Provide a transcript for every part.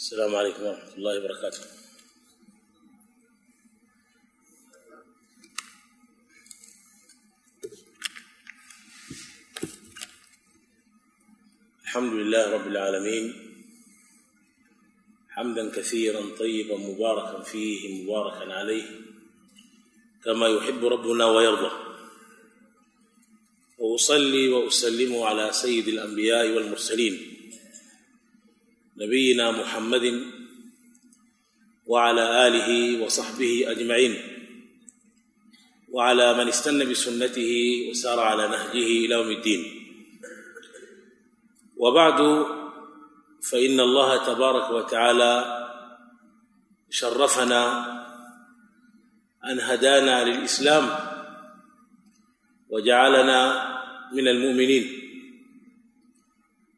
السلام عليكم ورحمة الله وبركاته. الحمد لله رب العالمين. حمدا كثيرا طيبا مباركا فيه مباركا عليه. كما يحب ربنا ويرضى. وأصلي وأسلم على سيد الأنبياء والمرسلين. نبينا محمد وعلى آله وصحبه أجمعين. وعلى من استنى بسنته وسار على نهجه إلى يوم الدين. وبعد فإن الله تبارك وتعالى شرفنا أن هدانا للإسلام وجعلنا من المؤمنين.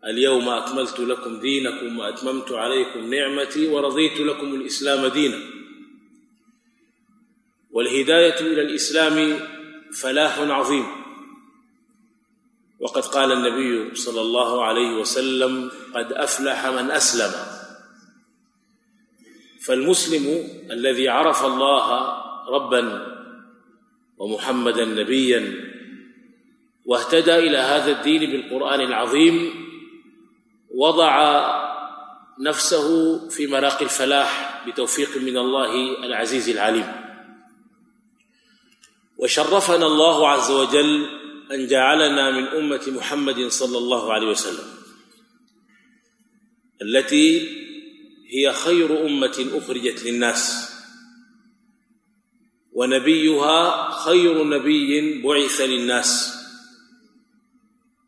اليوم أكملت لكم دينكم وأتممت عليكم نعمتي ورضيت لكم الإسلام دينا. والهداية إلى الإسلام فلاح عظيم. وقد قال النبي صلى الله عليه وسلم قد أفلح من أسلم. فالمسلم الذي عرف الله ربا ومحمدا نبيا واهتدى إلى هذا الدين بالقرآن العظيم وضع نفسه في مراقي الفلاح بتوفيق من الله العزيز العليم. وشرفنا الله عز وجل أن جعلنا من أمة محمد صلى الله عليه وسلم التي هي خير أمة أخرجت للناس ونبيها خير نبي بعث للناس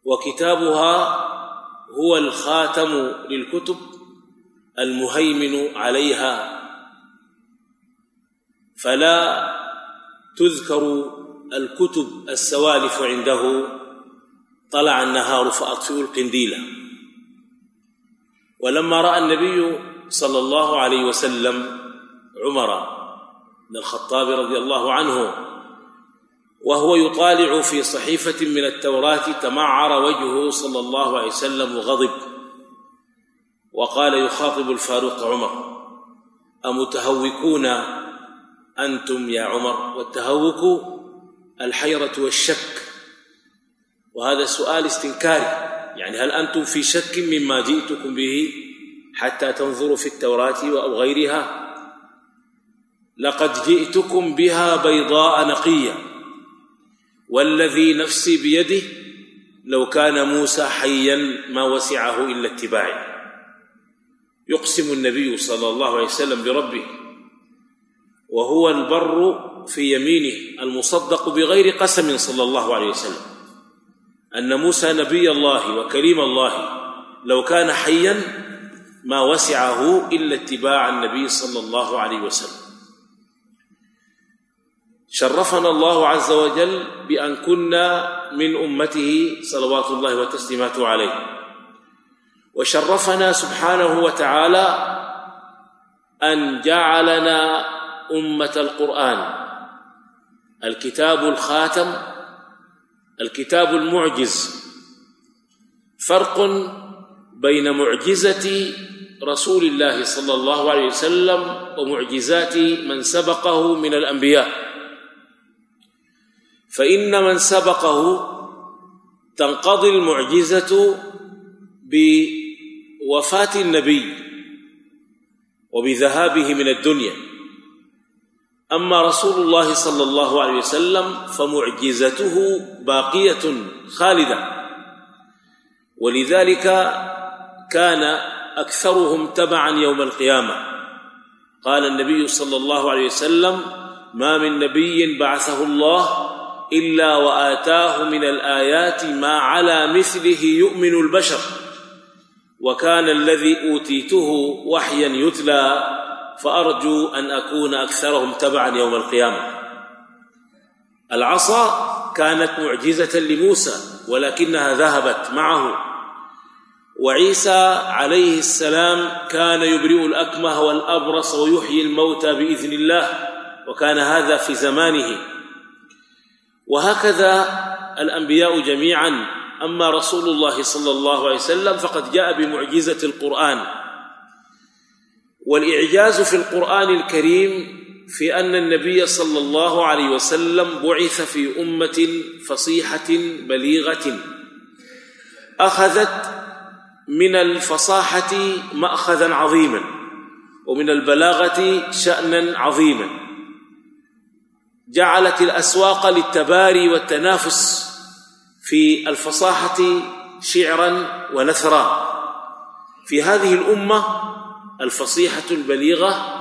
وكتابها هو الخاتم للكتب المهيمن عليها. فلا تذكر الكتب السوالف عنده. طلع النهار فاطفئوا القنديل. ولما رأى النبي صلى الله عليه وسلم عمر بن الخطاب رضي الله عنه وهو يطالع في صحيفة من التوراة تمعر وجهه صلى الله عليه وسلم وغضب وقال يخاطب الفاروق عمر أمتهوكون أنتم يا عمر؟ والتهوك الحيرة والشك وهذا سؤال استنكاري يعني هل أنتم في شك مما جئتكم به حتى تنظروا في التوراة أو غيرها؟ لقد جئتكم بها بيضاء نقية والذي نفسي بيده لو كان موسى حيا ما وسعه إلا اتباعي. يقسم النبي صلى الله عليه وسلم بربه وهو البر في يمينه المصدق بغير قسم صلى الله عليه وسلم. أن موسى نبي الله وكريم الله لو كان حيا ما وسعه إلا اتباع النبي صلى الله عليه وسلم. شرفنا الله عز وجل بأن كنا من أمته صلوات الله وتسليماته عليه. وشرفنا سبحانه وتعالى أن جعلنا أمة القرآن. الكتاب الخاتم الكتاب المعجز. فرق بين معجزة رسول الله صلى الله عليه وسلم ومعجزات من سبقه من الأنبياء. فإن من سبقه تنقضي المعجزة بوفاة النبي وبذهابه من الدنيا. أما رسول الله صلى الله عليه وسلم فمعجزته باقية خالدة. ولذلك كان أكثرهم تبعا يوم القيامة. قال النبي صلى الله عليه وسلم ما من نبي بعثه الله إلا وآتاه من الآيات ما على مثله يؤمن البشر. وكان الذي أوتيته وحيا يتلى فأرجو أن أكون أكثرهم تبعا يوم القيامة. العصا كانت معجزة لموسى ولكنها ذهبت معه. وعيسى عليه السلام كان يبرئ الأكمه والأبرص ويحيي الموتى بإذن الله وكان هذا في زمانه. وهكذا الأنبياء جميعا. أما رسول الله صلى الله عليه وسلم فقد جاء بمعجزة القرآن. والإعجاز في القرآن الكريم في أن النبي صلى الله عليه وسلم بعث في أمة فصيحة بليغة. أخذت من الفصاحة ماخذا عظيما ومن البلاغة شانا عظيما. جعلت الأسواق للتباري والتنافس في الفصاحة شعرا ونثرا. في هذه الأمة الفصيحة البليغة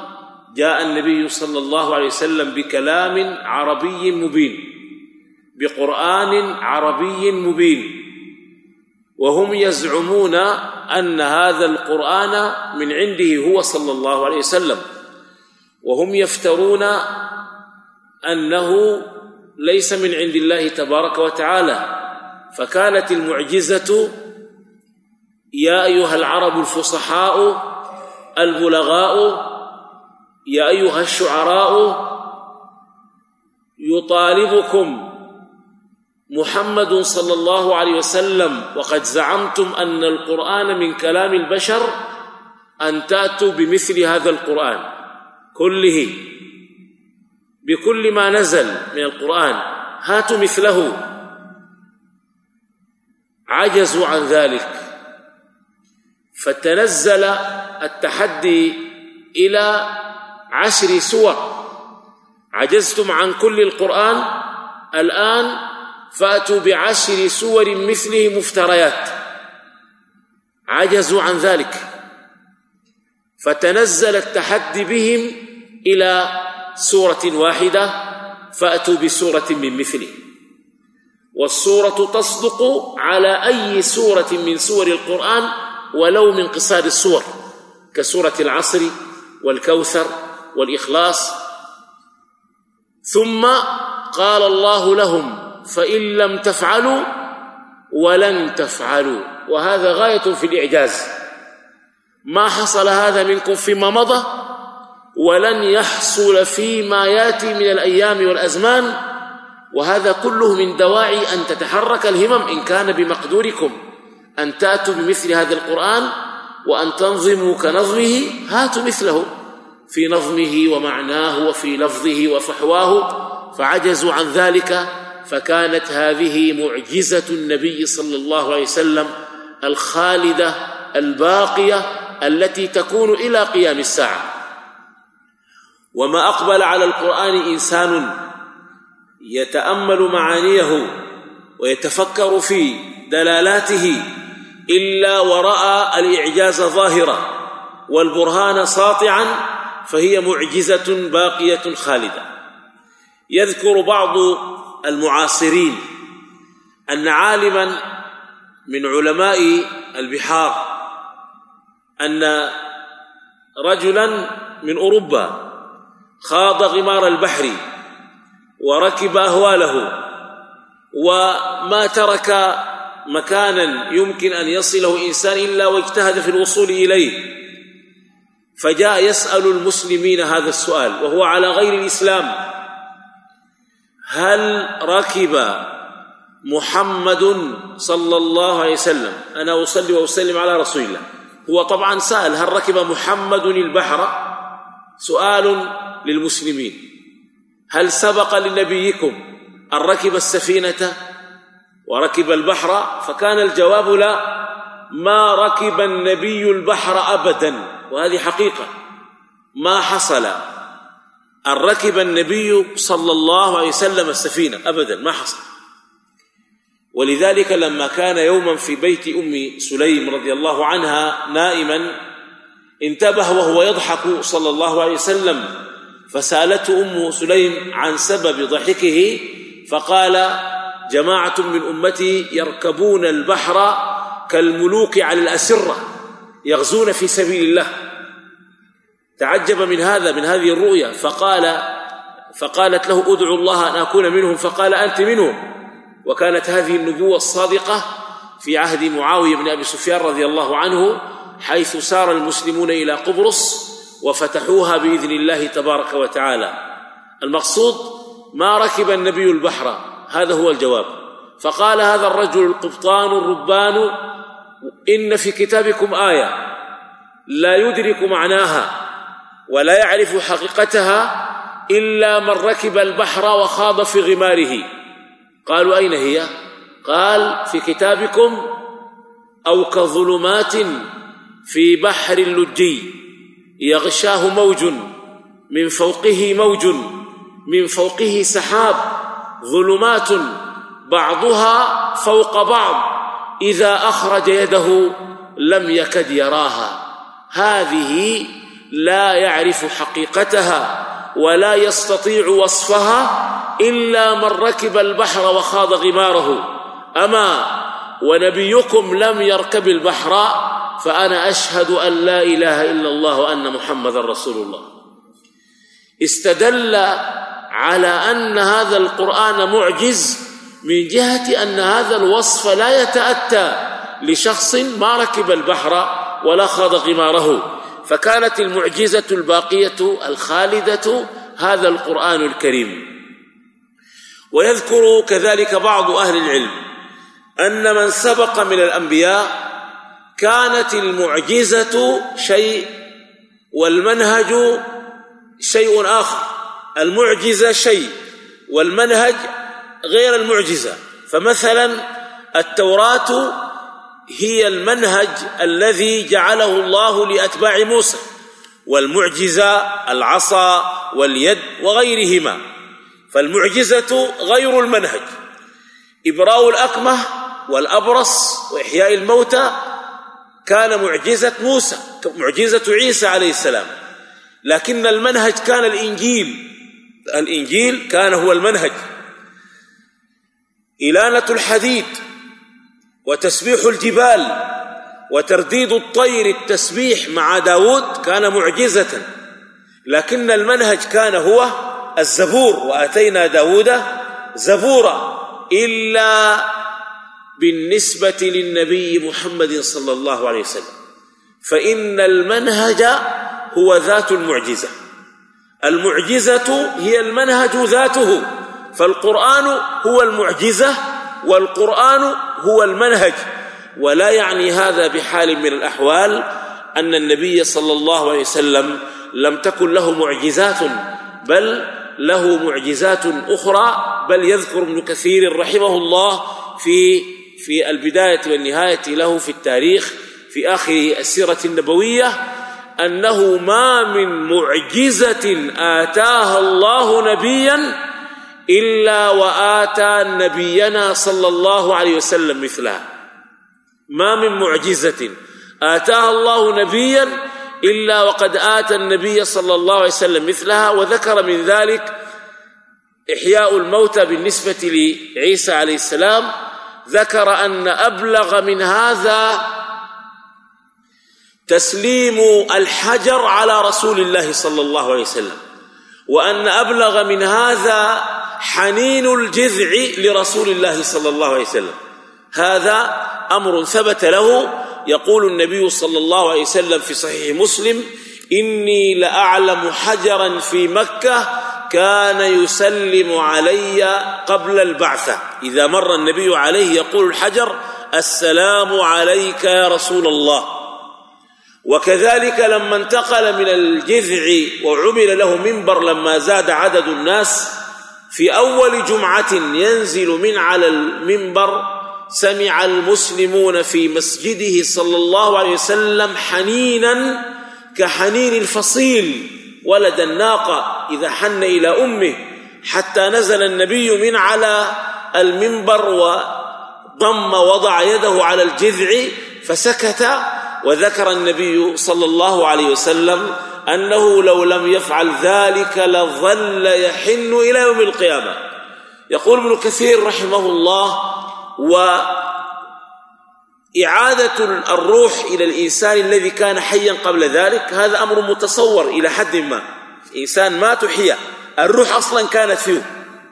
جاء النبي صلى الله عليه وسلم بكلام عربي مبين بقرآن عربي مبين وهم يزعمون أن هذا القرآن من عنده هو صلى الله عليه وسلم وهم يفترون أنه ليس من عند الله تبارك وتعالى. فكانت المعجزة يا أيها العرب الفصحاء البلغاء يا أيها الشعراء يطالبكم محمد صلى الله عليه وسلم وقد زعمتم أن القرآن من كلام البشر أن تأتوا بمثل هذا القرآن كله. بكل ما نزل من القرآن. هاتوا مثله. عجزوا عن ذلك. فتنزل التحدي إلى عشر سور. عجزتم عن كل القرآن. الآن فأتوا بعشر سور مثله مفتريات. عجزوا عن ذلك. فتنزل التحدي بهم إلى سورة واحدة فأتوا بسورة من مثله. والسورة تصدق على أي سورة من سور القرآن ولو من قصار السور كسورة العصر والكوثر والإخلاص. ثم قال الله لهم فإن لم تفعلوا ولن تفعلوا. وهذا غاية في الإعجاز. ما حصل هذا منكم فيما مضى؟ ولن يحصل فيما ياتي من الأيام والأزمان وهذا كله من دواعي أن تتحرك الهمم إن كان بمقدوركم. أن تاتوا بمثل هذا القرآن وأن تنظموا كنظمه هاتوا مثله. في نظمه ومعناه وفي لفظه وفحواه فعجزوا عن ذلك فكانت هذه معجزة النبي صلى الله عليه وسلم الخالدة الباقية التي تكون إلى قيام الساعة. وما أقبل على القرآن إنسان يتأمل معانيه ويتفكر في دلالاته إلا ورأى الإعجاز ظاهرا والبرهان ساطعا فهي معجزة باقية خالدة. يذكر بعض المعاصرين أن عالما من علماء البحار أن رجلا من أوروبا خاض غمار البحر وركب أهواله وما ترك مكانا يمكن أن يصله إنسان إلا واجتهد في الوصول إليه. فجاء يسأل المسلمين هذا السؤال وهو على غير الإسلام هل ركب محمد صلى الله عليه وسلم؟ أنا أصلي وأسلم على رسول الله. هو طبعا سأل هل ركب محمد البحر؟ سؤال للمسلمين. هل سبق لنبيكم أن ركب السفينة وركب البحر؟ فكان الجواب لا ما ركب النبي البحر ابدا. وهذه حقيقة. ما حصل أن ركب النبي صلى الله عليه وسلم السفينة ابدا ما حصل. ولذلك لما كان يوما في بيت أم سليم رضي الله عنها نائما انتبه وهو يضحك صلى الله عليه وسلم فسألته أم سليم عن سبب ضحكه فقال جماعة من أمتي يركبون البحر كالملوك على الأسرة يغزون في سبيل الله. تعجب من هذا من هذه الرؤيا فقال فقالت له أدعو الله أن أكون منهم. فقال أنت منهم. وكانت هذه النبوة الصادقة في عهد معاوية بن أبي سفيان رضي الله عنه حيث سار المسلمون إلى قبرص وفتحوها بإذن الله تبارك وتعالى. المقصود ما ركب النبي البحر هذا هو الجواب. فقال هذا الرجل القبطان الربان إن في كتابكم آية لا يدرك معناها ولا يعرف حقيقتها إلا من ركب البحر وخاض في غماره. قالوا أين هي؟ قال في كتابكم أو كظلمات في بحر اللجي. يغشاه موج من فوقه موج من فوقه سحاب ظلمات بعضها فوق بعض إذا أخرج يده لم يكد يراها. هذه لا يعرف حقيقتها ولا يستطيع وصفها إلا من ركب البحر وخاض غماره. أما ونبيكم لم يركب البحر فأنا أشهد أن لا إله إلا الله وأن محمد رسول الله. استدل على أن هذا القرآن معجز من جهة أن هذا الوصف لا يتأتى لشخص ما ركب البحر ولا خاض غماره. فكانت المعجزة الباقية الخالدة هذا القرآن الكريم. ويذكر كذلك بعض أهل العلم أن من سبق من الأنبياء كانت المعجزة شيء والمنهج شيء آخر. المعجزة شيء والمنهج غير المعجزة. فمثلا التوراة هي المنهج الذي جعله الله لأتباع موسى والمعجزة العصا واليد وغيرهما. فالمعجزة غير المنهج. إبراء الأكمه والأبرص وإحياء الموتى كان معجزة موسى معجزة عيسى عليه السلام. لكن المنهج كان الإنجيل. الإنجيل كان هو المنهج. إلانة الحديد وتسبيح الجبال وترديد الطير التسبيح مع داود كان معجزة. لكن المنهج كان هو الزبور وأتينا داود زبورا إلا بالنسبة للنبي محمد صلى الله عليه وسلم. فإن المنهج هو ذات المعجزة. المعجزة هي المنهج ذاته. فالقرآن هو المعجزة والقرآن هو المنهج. ولا يعني هذا بحال من الأحوال أن النبي صلى الله عليه وسلم لم تكن له معجزات بل له معجزات أخرى بل يذكر ابن كثير رحمه الله في في البداية والنهاية له في التاريخ في آخر السيرة النبوية أنه ما من معجزة آتاها الله نبيا إلا وآتى نبينا صلى الله عليه وسلم مثلها. ما من معجزة آتاها الله نبيا إلا وقد آتى النبي صلى الله عليه وسلم مثلها وذكر من ذلك إحياء الموتى بالنسبة لعيسى عليه السلام ذكر أن أبلغ من هذا تسليم الحجر على رسول الله صلى الله عليه وسلم وأن أبلغ من هذا حنين الجذع لرسول الله صلى الله عليه وسلم. هذا أمر ثبت له يقول النبي صلى الله عليه وسلم في صحيح مسلم إني لأعلم حجرا في مكة كان يسلم علي قبل البعثة. إذا مر النبي عليه يقول الحجر السلام عليك يا رسول الله. وكذلك لما انتقل من الجذع وعمل له منبر لما زاد عدد الناس في أول جمعة ينزل من على المنبر سمع المسلمون في مسجده صلى الله عليه وسلم حنينا كحنين الفصيل. ولد الناقة إذا حن إلى أمه حتى نزل النبي من على المنبر وضم وضع يده على الجذع فسكت وذكر النبي صلى الله عليه وسلم أنه لو لم يفعل ذلك لظل يحن إلى يوم القيامة. يقول ابن كثير رحمه الله وإعادة الروح إلى الإنسان الذي كان حيا قبل ذلك هذا أمر متصور إلى حد ما. إنسان ما تحيا الروح أصلا كانت فيه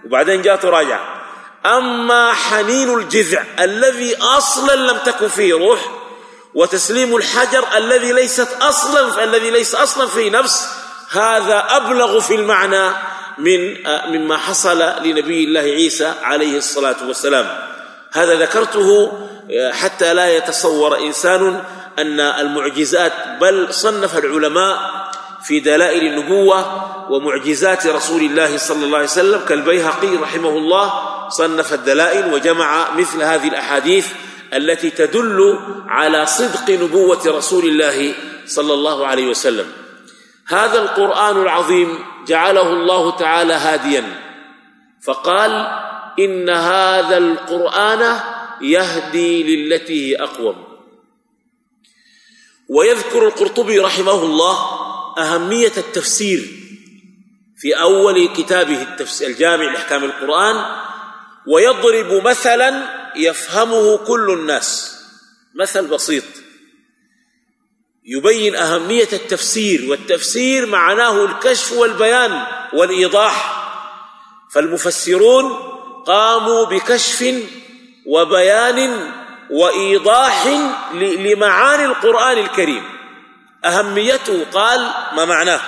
وبعدين جاءت راجعة أما حنين الجذع الذي أصلا لم تكن فيه روح وتسليم الحجر الذي ليست أصلا الذي ليس أصلا في نفس هذا أبلغ في المعنى من مما حصل لنبي الله عيسى عليه الصلاة والسلام. هذا ذكرته حتى لا يتصور إنسان أن المعجزات بل صنف العلماء في دلائل النبوة ومعجزات رسول الله صلى الله عليه وسلم. كالبيهقي رحمه الله صنف الدلائل وجمع مثل هذه الأحاديث التي تدل على صدق نبوة رسول الله صلى الله عليه وسلم. هذا القرآن العظيم جعله الله تعالى هاديا. فقال إن هذا القرآن يهدي للتي هي أقوم. ويذكر القرطبي رحمه الله أهمية التفسير في أول كتابه التفسير الجامع لأحكام القرآن ويضرب مثلا يفهمه كل الناس. مثل بسيط. يبين أهمية التفسير والتفسير معناه الكشف والبيان والإيضاح. فالمفسرون قاموا بكشف وبيان وإيضاح لمعاني القرآن الكريم. أهميته قال ما معناه؟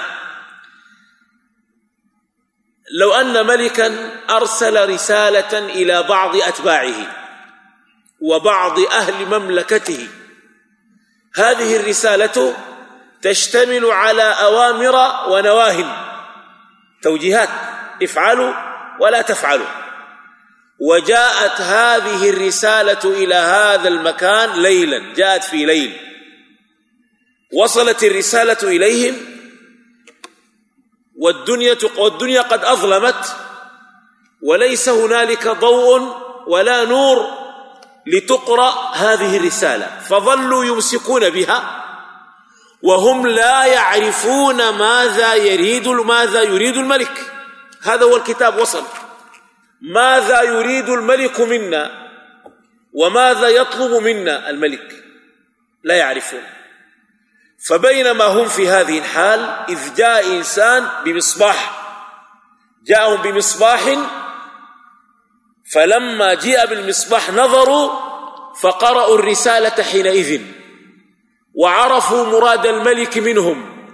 لو أن ملكا أرسل رسالة إلى بعض أتباعه وبعض أهل مملكته. هذه الرسالة تشتمل على أوامر ونواه توجيهات. افعلوا ولا تفعلوا. وجاءت هذه الرسالة إلى هذا المكان ليلا جاءت في ليل. وصلت الرسالة إليهم والدنيا والدنيا قد أظلمت وليس هنالك ضوء ولا نور لتقرأ هذه الرسالة. فظلوا يمسكون بها وهم لا يعرفون ماذا يريد ماذا يريد الملك. هذا هو الكتاب وصل. ماذا يريد الملك منا؟ وماذا يطلب منا الملك؟ لا يعرفون. فبينما هم في هذه الحال إذ جاء إنسان بمصباح. جاءهم بمصباح فلما جاء بالمصباح نظروا فقرأوا الرسالة حينئذ وعرفوا مراد الملك منهم.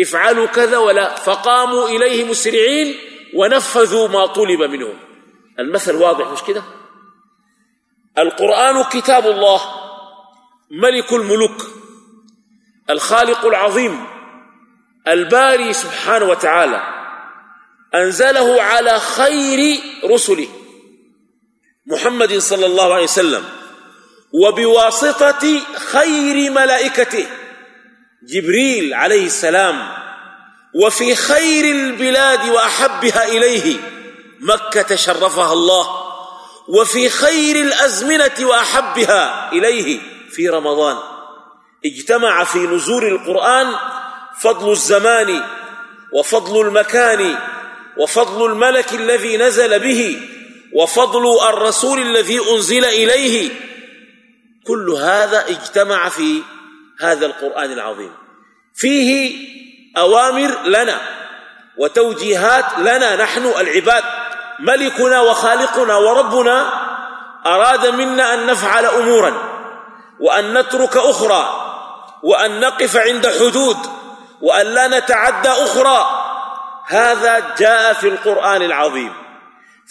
افعلوا كذا ولا فقاموا إليه مسرعين ونفذوا ما طلب منهم. المثل واضح مش كده؟ القرآن كتاب الله ملك الملوك الخالق العظيم الباري سبحانه وتعالى أنزله على خير رسله محمد صلى الله عليه وسلم وبواسطة خير ملائكته جبريل عليه السلام وفي خير البلاد وأحبها إليه. مكة شرفها الله وفي خير الأزمنة وأحبها إليه في رمضان. اجتمع في نزول القرآن فضل الزمان وفضل المكان وفضل الملك الذي نزل به وفضل الرسول الذي أنزل إليه. كل هذا اجتمع في هذا القرآن العظيم. فيه أوامر لنا وتوجيهات لنا نحن العباد. ملكنا وخالقنا وربنا أراد منا أن نفعل أمورا وأن نترك أخرى وأن نقف عند حدود وأن لا نتعدى أخرى. هذا جاء في القرآن العظيم.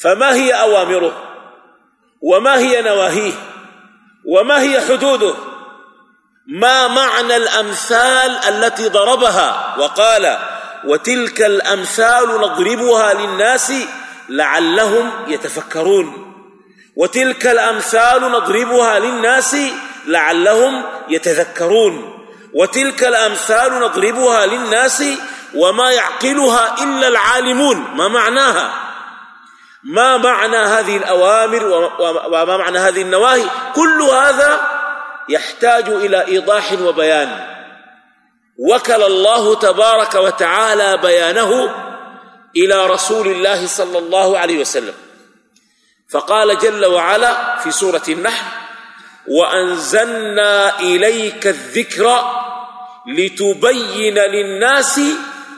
فما هي أوامره؟ وما هي نواهيه؟ وما هي حدوده؟ ما معنى الأمثال التي ضربها؟ وقال وتلك الأمثال نضربها للناس لعلهم يتفكرون. وتلك الأمثال نضربها للناس لعلهم يتذكرون. وتلك الأمثال نضربها للناس وما يعقلها إلا العالمون. ما معناها؟ ما معنى هذه الأوامر وما معنى هذه النواهي؟ كل هذا يحتاج إلى إيضاح وبيان. وكل الله تبارك وتعالى بيانه إلى رسول الله صلى الله عليه وسلم. فقال جل وعلا في سورة النحل وأنزلنا إليك الذكر لتبين للناس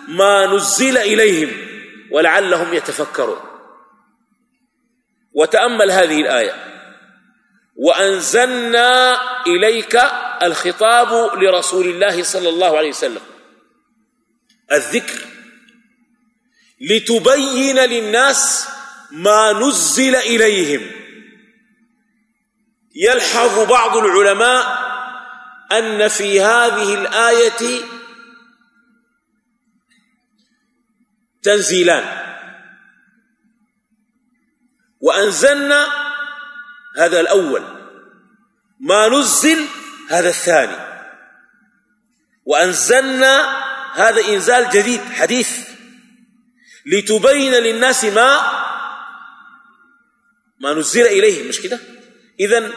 ما نزل إليهم ولعلهم يتفكرون. وتأمل هذه الآية وأنزلنا إليك الخطاب لرسول الله صلى الله عليه وسلم. الذكر لتبين للناس ما نزل إليهم. يلحظ بعض العلماء أن في هذه الآية تنزيلان. وأنزلنا هذا الأول ما نزل هذا الثاني. وأنزلنا هذا إنزال جديد حديث. لتبين للناس ما ما نزل إليهم مش كده؟ إذا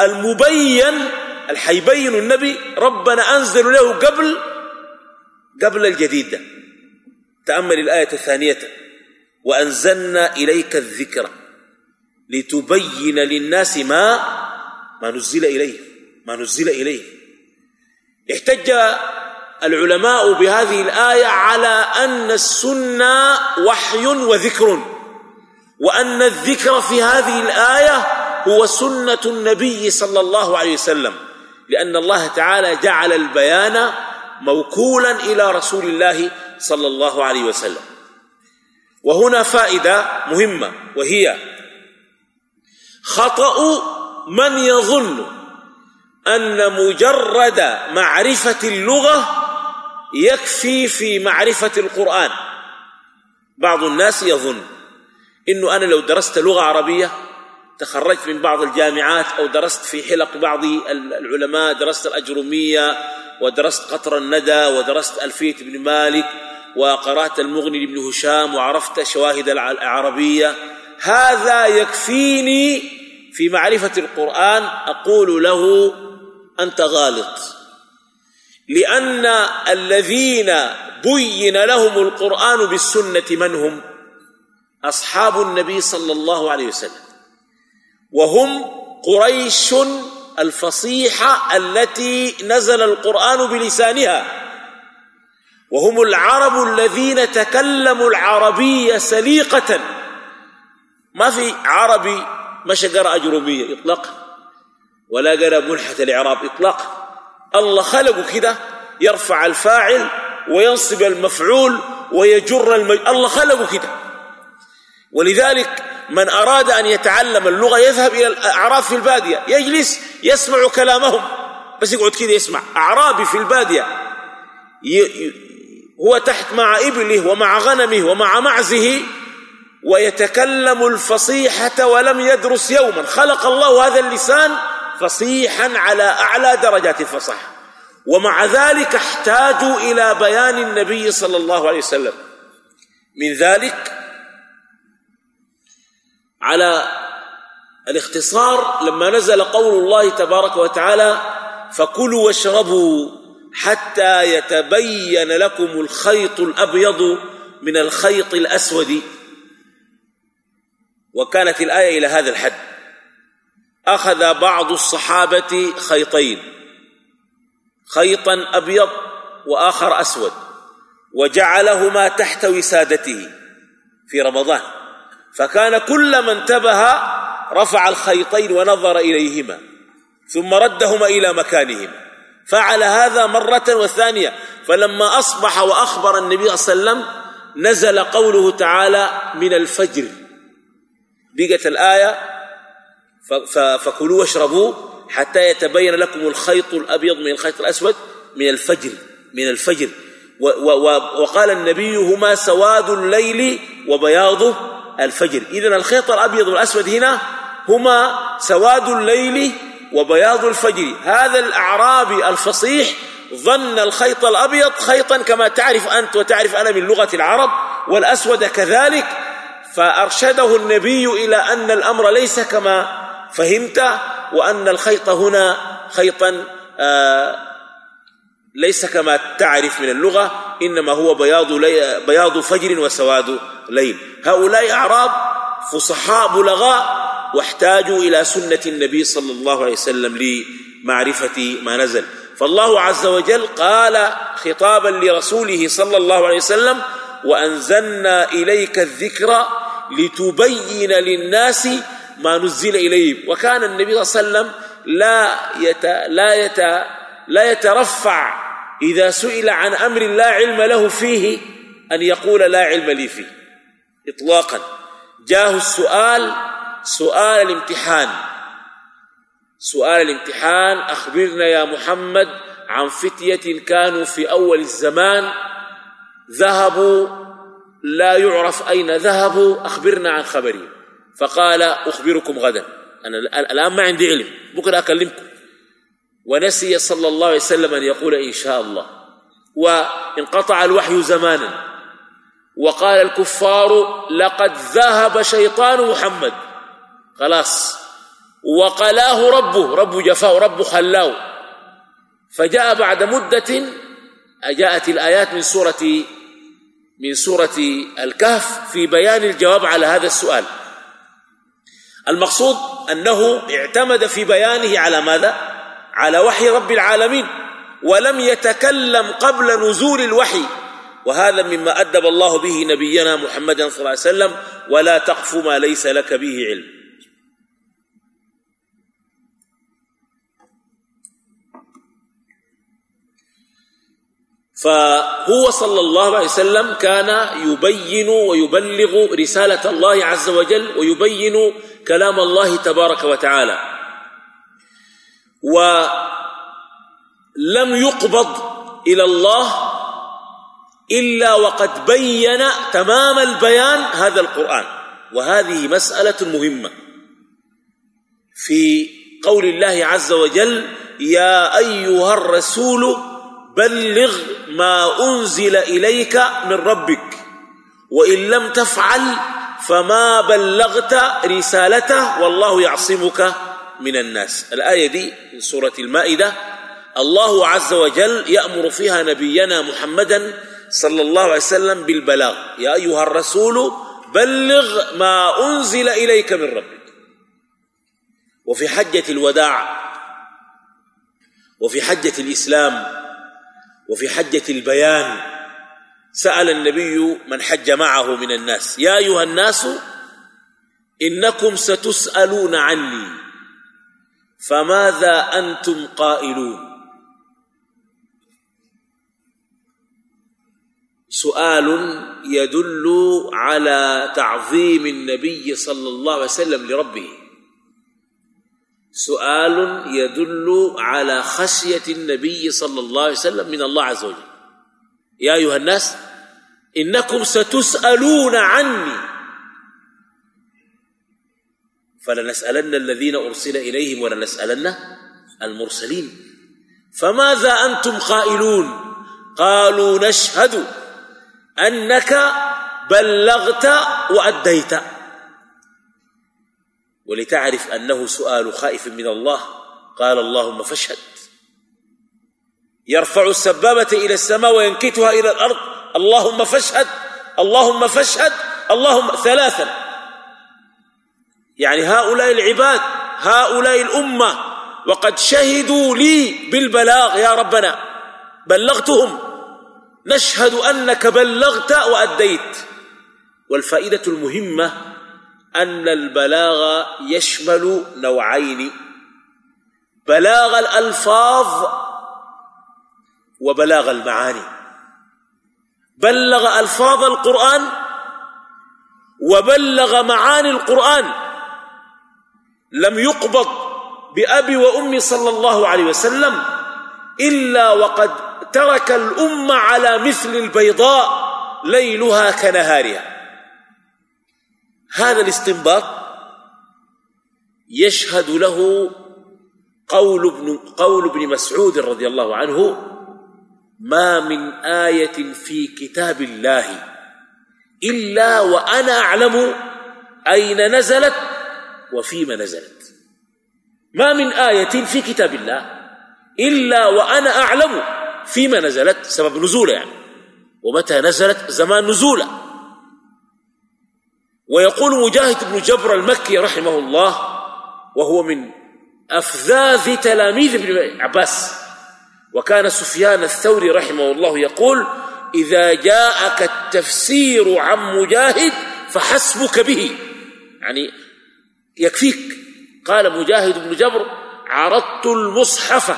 المبين الحيبين النبي ربنا أنزل له قبل قبل الجديد تأمل الآية الثانية. وأنزلنا إليك الذكر لتبين للناس ما ما نزل إليه ما نزل إليه. احتج العلماء بهذه الآية على أن السنة وحي وذكر وأن الذكر في هذه الآية هو سنة النبي صلى الله عليه وسلم لأن الله تعالى جعل البيان موكولا إلى رسول الله صلى الله عليه وسلم. وهنا فائدة مهمة وهي خطأ من يظن أن مجرد معرفة اللغة يكفي في معرفة القرآن. بعض الناس يظن إنه أنا لو درست لغة عربية تخرجت من بعض الجامعات أو درست في حلق بعض العلماء درست الأجرمية ودرست قطر الندى ودرست ألفية ابن مالك وقرأت المغني لابن هشام وعرفت شواهد العربية. هذا يكفيني في معرفة القرآن. أقول له أنت غالط. لأن الذين بين لهم القرآن بالسنة من هم؟ أصحاب النبي صلى الله عليه وسلم. وهم قريش الفصيحة التي نزل القرآن بلسانها. وهم العرب الذين تكلموا العربية سليقة. ما في عربي مشى قرأ أجرمية إطلاقا ولا قرأ منحة الإعراب إطلاقا. الله خلقه كده يرفع الفاعل وينصب المفعول ويجر المج... الله خلقه كده. ولذلك من أراد أن يتعلم اللغة يذهب إلى الأعراب في البادية يجلس يسمع كلامهم. بس يقعد كده يسمع. أعرابي في البادية ي... هو تحت مع إبله ومع غنمه ومع معزه ويتكلم الفصيحة ولم يدرس يوما. خلق الله هذا اللسان فصيحا على أعلى درجات الفصاحة. ومع ذلك احتاجوا إلى بيان النبي صلى الله عليه وسلم. من ذلك على الاختصار لما نزل قول الله تبارك وتعالى فكلوا واشربوا حتى يتبين لكم الخيط الأبيض من الخيط الأسود. وكانت الآية إلى هذا الحد. أخذ بعض الصحابة خيطين. خيطا أبيض وآخر أسود وجعلهما تحت وسادته في رمضان. فكان كلما انتبه رفع الخيطين ونظر إليهما ثم ردهما إلى مكانهما فعل هذا مرة وثانية. فلما أصبح وأخبر النبي صلى الله عليه وسلم نزل قوله تعالى من الفجر. بقت الآية فكلوا واشربوا حتى يتبين لكم الخيط الأبيض من الخيط الأسود من الفجر من الفجر. وقال النبي هما سواد الليل وبياض الفجر. إذن الخيط الأبيض والأسود هنا هما سواد الليل وبياض الفجر. هذا الأعرابي الفصيح ظن الخيط الأبيض خيطا كما تعرف أنت وتعرف أنا من لغة العرب والأسود كذلك. فأرشده النبي إلى أن الأمر ليس كما فهمت وأن الخيط هنا خيطا آه ليس كما تعرف من اللغة إنما هو بياض, لي بياض فجر وسواد ليل. هؤلاء أعراب فصحاء بلغاء واحتاجوا إلى سنة النبي صلى الله عليه وسلم لمعرفة ما نزل. فالله عز وجل قال خطابا لرسوله صلى الله عليه وسلم وأنزلنا إليك الذكر لتبين للناس ما نزل اليهم وكان النبي صلى الله عليه وسلم لا يت لا يت لا يترفع إذا سئل عن أمر لا علم له فيه أن يقول لا علم لي فيه. اطلاقا. جاه السؤال سؤال الامتحان. سؤال الامتحان أخبرنا يا محمد عن فتية كانوا في أول الزمان. ذهبوا لا يعرف أين ذهبوا أخبرنا عن خبرهم. فقال أخبركم غدا. أنا الآن ما عندي علم. بكرة أكلمكم. ونسي صلى الله عليه وسلم أن يقول إن شاء الله. وانقطع الوحي زمانا. وقال الكفار لقد ذهب شيطان محمد. خلاص. وقلاه ربه. رب جفاه رب خلاه فجاء بعد مدة جاءت الآيات من سورة من سورة الكهف في بيان الجواب على هذا السؤال. المقصود أنه اعتمد في بيانه على ماذا؟ على وحي رب العالمين ولم يتكلم قبل نزول الوحي وهذا مما أدب الله به نبينا محمد صلى الله عليه وسلم ولا تقف ما ليس لك به علم فهو صلى الله عليه وسلم كان يبين ويبلغ رسالة الله عز وجل ويبين كلام الله تبارك وتعالى. ولم يقبض إلى الله إلا وقد بين تمام البيان هذا القرآن. وهذه مسألة مهمة. في قول الله عز وجل يا أيها الرسول بلغ ما أنزل إليك من ربك وإن لم تفعل فما بلغت رسالته والله يعصمك من الناس. الآية دي من سورة المائدة الله عز وجل يأمر فيها نبينا محمدا صلى الله عليه وسلم بالبلاغ. يا أيها الرسول بلغ ما أنزل إليك من ربك. وفي حجة الوداع وفي حجة الإسلام وفي حجة البيان سأل النبي من حج معه من الناس يا أيها الناس إنكم ستسألون عني فماذا أنتم قائلون؟ سؤال يدل على تعظيم النبي صلى الله عليه وسلم لربه. سؤال يدل على خشية النبي صلى الله عليه وسلم من الله عز وجل. يا أيها الناس إنكم ستسألون عني. فلنسألن الذين أرسل إليهم ولنسألن المرسلين. فماذا أنتم قائلون؟ قالوا نشهد أنك بلغت وأديت. ولتعرف أنه سؤال خائف من الله. قال اللهم فاشهد. يرفع السبابة إلى السماء وينكتها إلى الأرض. اللهم فاشهد. اللهم فاشهد. اللهم ثلاثا. يعني هؤلاء العباد هؤلاء الأمة وقد شهدوا لي بالبلاغ يا ربنا. بلغتهم. نشهد أنك بلغت وأديت. والفائدة المهمة أن البلاغ يشمل نوعين بلاغ الألفاظ وبلاغ المعاني. بلغ ألفاظ القرآن وبلغ معاني القرآن. لم يقبض بأبي وأمي صلى الله عليه وسلم إلا وقد ترك الأمة على مثل البيضاء ليلها كنهارها. هذا الاستنباط يشهد له قول ابن, قول ابن مسعود رضي الله عنه ما من آية في كتاب الله إلا وأنا أعلم أين نزلت وفيما نزلت. ما من آية في كتاب الله إلا وأنا أعلم فيما نزلت سبب نزولها يعني. ومتى نزلت؟ زمان نزولها ويقول مجاهد بن جبر المكي رحمه الله وهو من أفذاذ تلاميذ ابن عباس. وكان سفيان الثوري رحمه الله يقول إذا جاءك التفسير عن مجاهد فحسبك به. يعني يكفيك. قال مجاهد بن جبر عرضت المصحف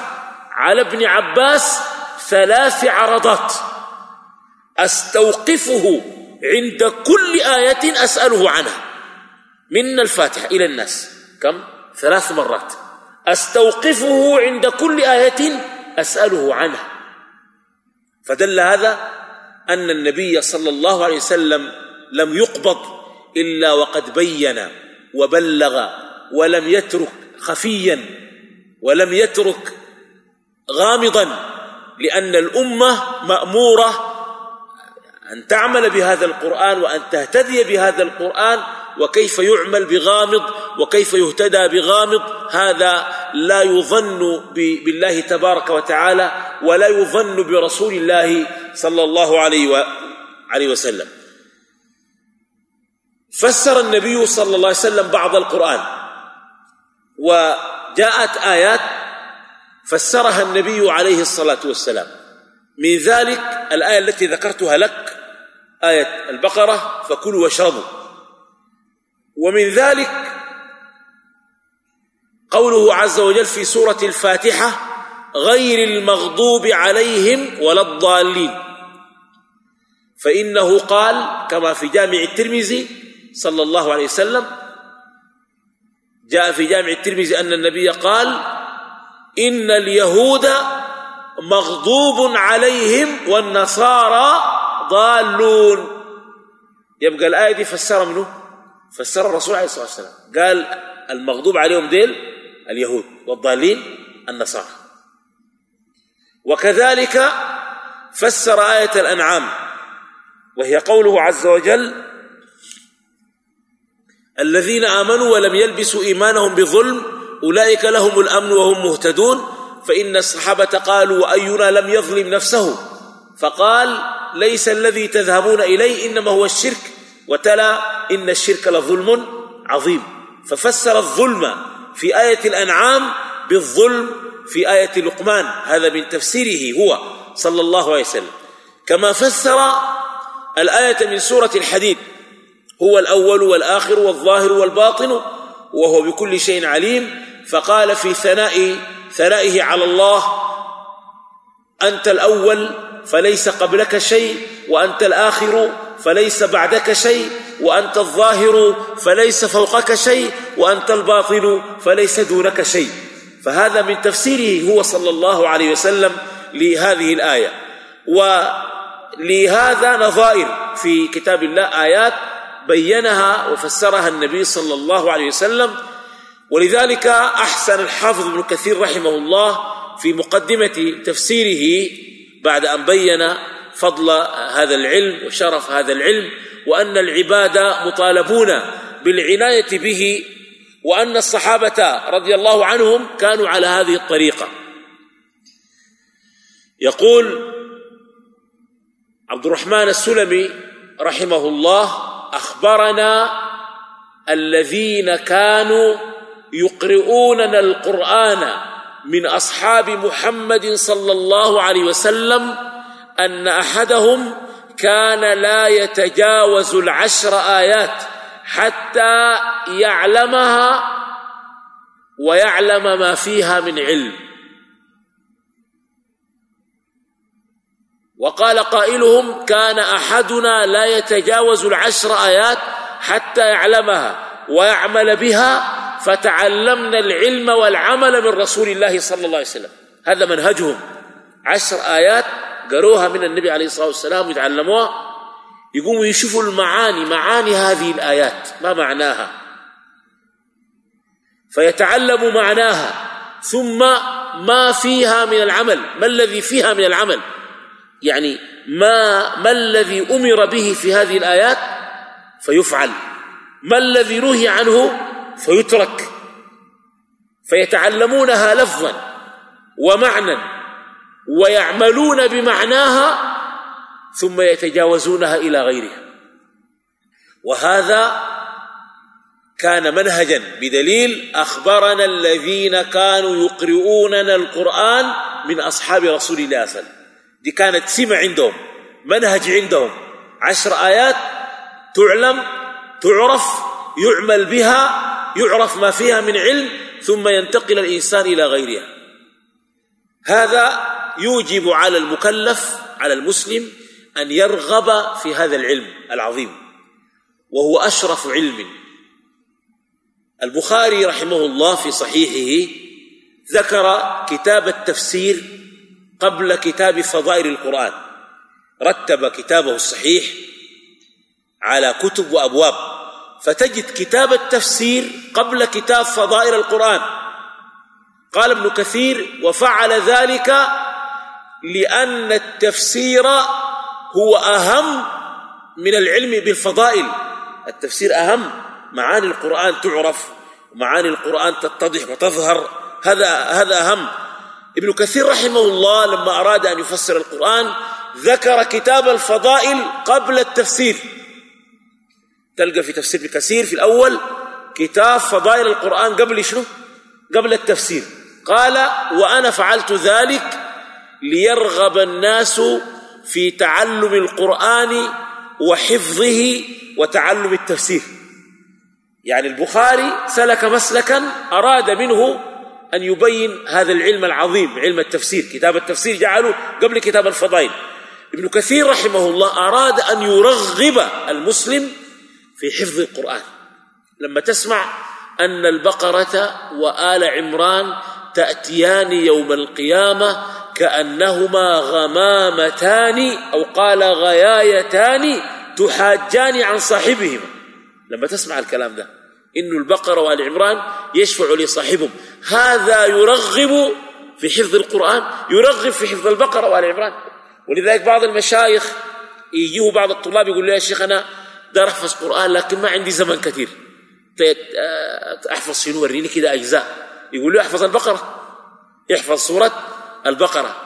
على ابن عباس ثلاث عرضات أستوقفه عند كل آية أسأله عنها. من الفاتحة إلى الناس. كم؟ ثلاث مرات. أستوقفه عند كل آية أسأله عنها. فدل هذا أن النبي صلى الله عليه وسلم لم يقبض إلا وقد بين وبلغ ولم يترك خفيا ولم يترك غامضا لأن الأمة مأمورة أن تعمل بهذا القرآن وأن تهتدي بهذا القرآن وكيف يعمل بغامض وكيف يهتدى بغامض هذا لا يظن بالله تبارك وتعالى ولا يظن برسول الله صلى الله عليه وسلم. فسر النبي صلى الله عليه وسلم بعض القرآن وجاءت آيات فسرها النبي عليه الصلاة والسلام. من ذلك الآية التي ذكرتها لك آية البقرة فكلوا واشربوا. ومن ذلك قوله عز وجل في سورة الفاتحة غير المغضوب عليهم ولا الضالين. فإنه قال كما في جامع الترمذي صلى الله عليه وسلم جاء في جامع الترمذي أن النبي قال إن اليهود مغضوب عليهم والنصارى ضالون. يبقى الآية دي فسرها منه فسر الرسول عليه الصلاة والسلام. قال المغضوب عليهم ديل اليهود والضالين النصارى. وكذلك فسر آية الأنعام وهي قوله عز وجل الذين آمنوا ولم يلبسوا إيمانهم بظلم أولئك لهم الأمن وهم مهتدون. فإن الصحابة قالوا وأينا لم يظلم نفسه؟ فقال ليس الذي تذهبون إليه إنما هو الشرك. وتلا إن الشرك لظلم عظيم. ففسر الظلم في آية الأنعام بالظلم في آية لقمان. هذا من تفسيره هو صلى الله عليه وسلم. كما فسر الآية من سورة الحديد. هو الأول والآخر والظاهر والباطن وهو بكل شيء عليم. فقال في ثناء ثنائه على الله أنت الأول فليس قبلك شيء وأنت الآخر فليس بعدك شيء وأنت الظاهر فليس فوقك شيء وأنت الباطن فليس دونك شيء. فهذا من تفسيره هو صلى الله عليه وسلم لهذه الآية. ولهذا نظائر في كتاب الله آيات بينها وفسرها النبي صلى الله عليه وسلم. ولذلك أحسن الحافظ ابن كثير رحمه الله في مقدمة تفسيره بعد أن بين فضل هذا العلم وشرف هذا العلم وأن العباد مطالبون بالعناية به وأن الصحابة رضي الله عنهم كانوا على هذه الطريقة. يقول عبد الرحمن السلمي رحمه الله أخبرنا الذين كانوا يقرؤوننا القرآن من أصحاب محمد صلى الله عليه وسلم أن أحدهم كان لا يتجاوز العشر آيات حتى يعلمها ويعلم ما فيها من علم. وقال قائلهم كان أحدنا لا يتجاوز العشر آيات حتى يعلمها ويعمل بها فتعلمنا العلم والعمل من رسول الله صلى الله عليه وسلم. هذا منهجهم. عشر آيات قروها من النبي عليه الصلاة والسلام ويتعلموها. يقوموا يشوفوا المعاني معاني هذه الآيات. ما معناها؟ فيتعلموا معناها. ثم ما فيها من العمل. ما الذي فيها من العمل؟ يعني ما ما الذي أمر به في هذه الآيات؟ فيفعل. ما الذي نهي عنه؟ فيترك فيتعلمونها لفظا ومعنى ويعملون بمعناها ثم يتجاوزونها إلى غيرها. وهذا كان منهجا بدليل أخبرنا الذين كانوا يقرؤوننا القرآن من أصحاب رسول الله صلى الله عليه وسلم. دي كانت سمه عندهم منهج عندهم. عشر آيات تعلم تعرف يعمل بها يعرف ما فيها من علم ثم ينتقل الإنسان إلى غيرها. هذا يوجب على المكلف على المسلم أن يرغب في هذا العلم العظيم وهو أشرف علم. البخاري رحمه الله في صحيحه ذكر كتاب التفسير قبل كتاب فضائل القرآن. رتب كتابه الصحيح على كتب وأبواب. فتجد كتاب التفسير قبل كتاب فضائل القرآن. قال ابن كثير وفعل ذلك لأن التفسير هو أهم من العلم بالفضائل. التفسير أهم. معاني القرآن تعرف ومعاني القرآن تتضح وتظهر. هذا هذا أهم. ابن كثير رحمه الله لما أراد أن يفسر القرآن ذكر كتاب الفضائل قبل التفسير. تلقى في تفسير ابن كثير في الأول كتاب فضائل القرآن قبل شنو؟ قبل التفسير. قال وأنا فعلت ذلك ليرغب الناس في تعلم القرآن وحفظه وتعلم التفسير. يعني البخاري سلك مسلكا أراد منه أن يبين هذا العلم العظيم علم التفسير. كتاب التفسير جعله قبل كتاب الفضائل. ابن كثير رحمه الله أراد أن يرغب المسلم في حفظ القرآن. لما تسمع أن البقرة وآل عمران تأتيان يوم القيامة كأنهما غمامتان أو قال غيايتان تحاجان عن صاحبهما. لما تسمع الكلام ده إن البقرة وآل عمران يشفع لصاحبهم. هذا يرغب في حفظ القرآن يرغب في حفظ البقرة وآل عمران. ولذلك بعض المشايخ يجيه بعض الطلاب يقول له يا شيخ أنا دار أحفظ قرآن لكن ما عندي زمن كثير. أحفظ شنو؟ وريني كده أجزاء. يقول له احفظ البقرة. احفظ سورة البقرة.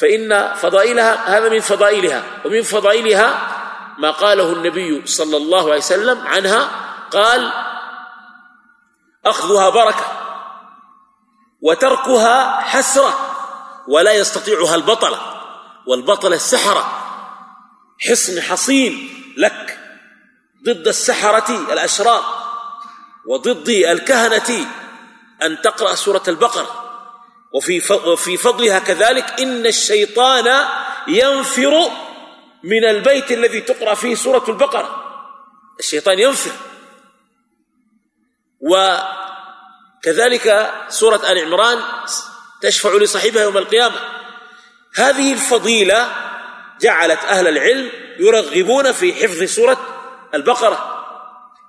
فإن فضائلها هذا من فضائلها. ومن فضائلها ما قاله النبي صلى الله عليه وسلم عنها قال أخذها بركة وتركها حسرة ولا يستطيعها البطلة والبطلة السحرة حصن حصين لك. ضد السحرة الأشرار وضد الكهنة أن تقرأ سورة البقرة. وفي وفي فضلها كذلك إن الشيطان ينفر من البيت الذي تقرأ فيه سورة البقرة. الشيطان ينفر. وكذلك سورة آل عمران تشفع لصاحبها يوم القيامة. هذه الفضيلة جعلت أهل العلم يرغبون في حفظ سورة البقرة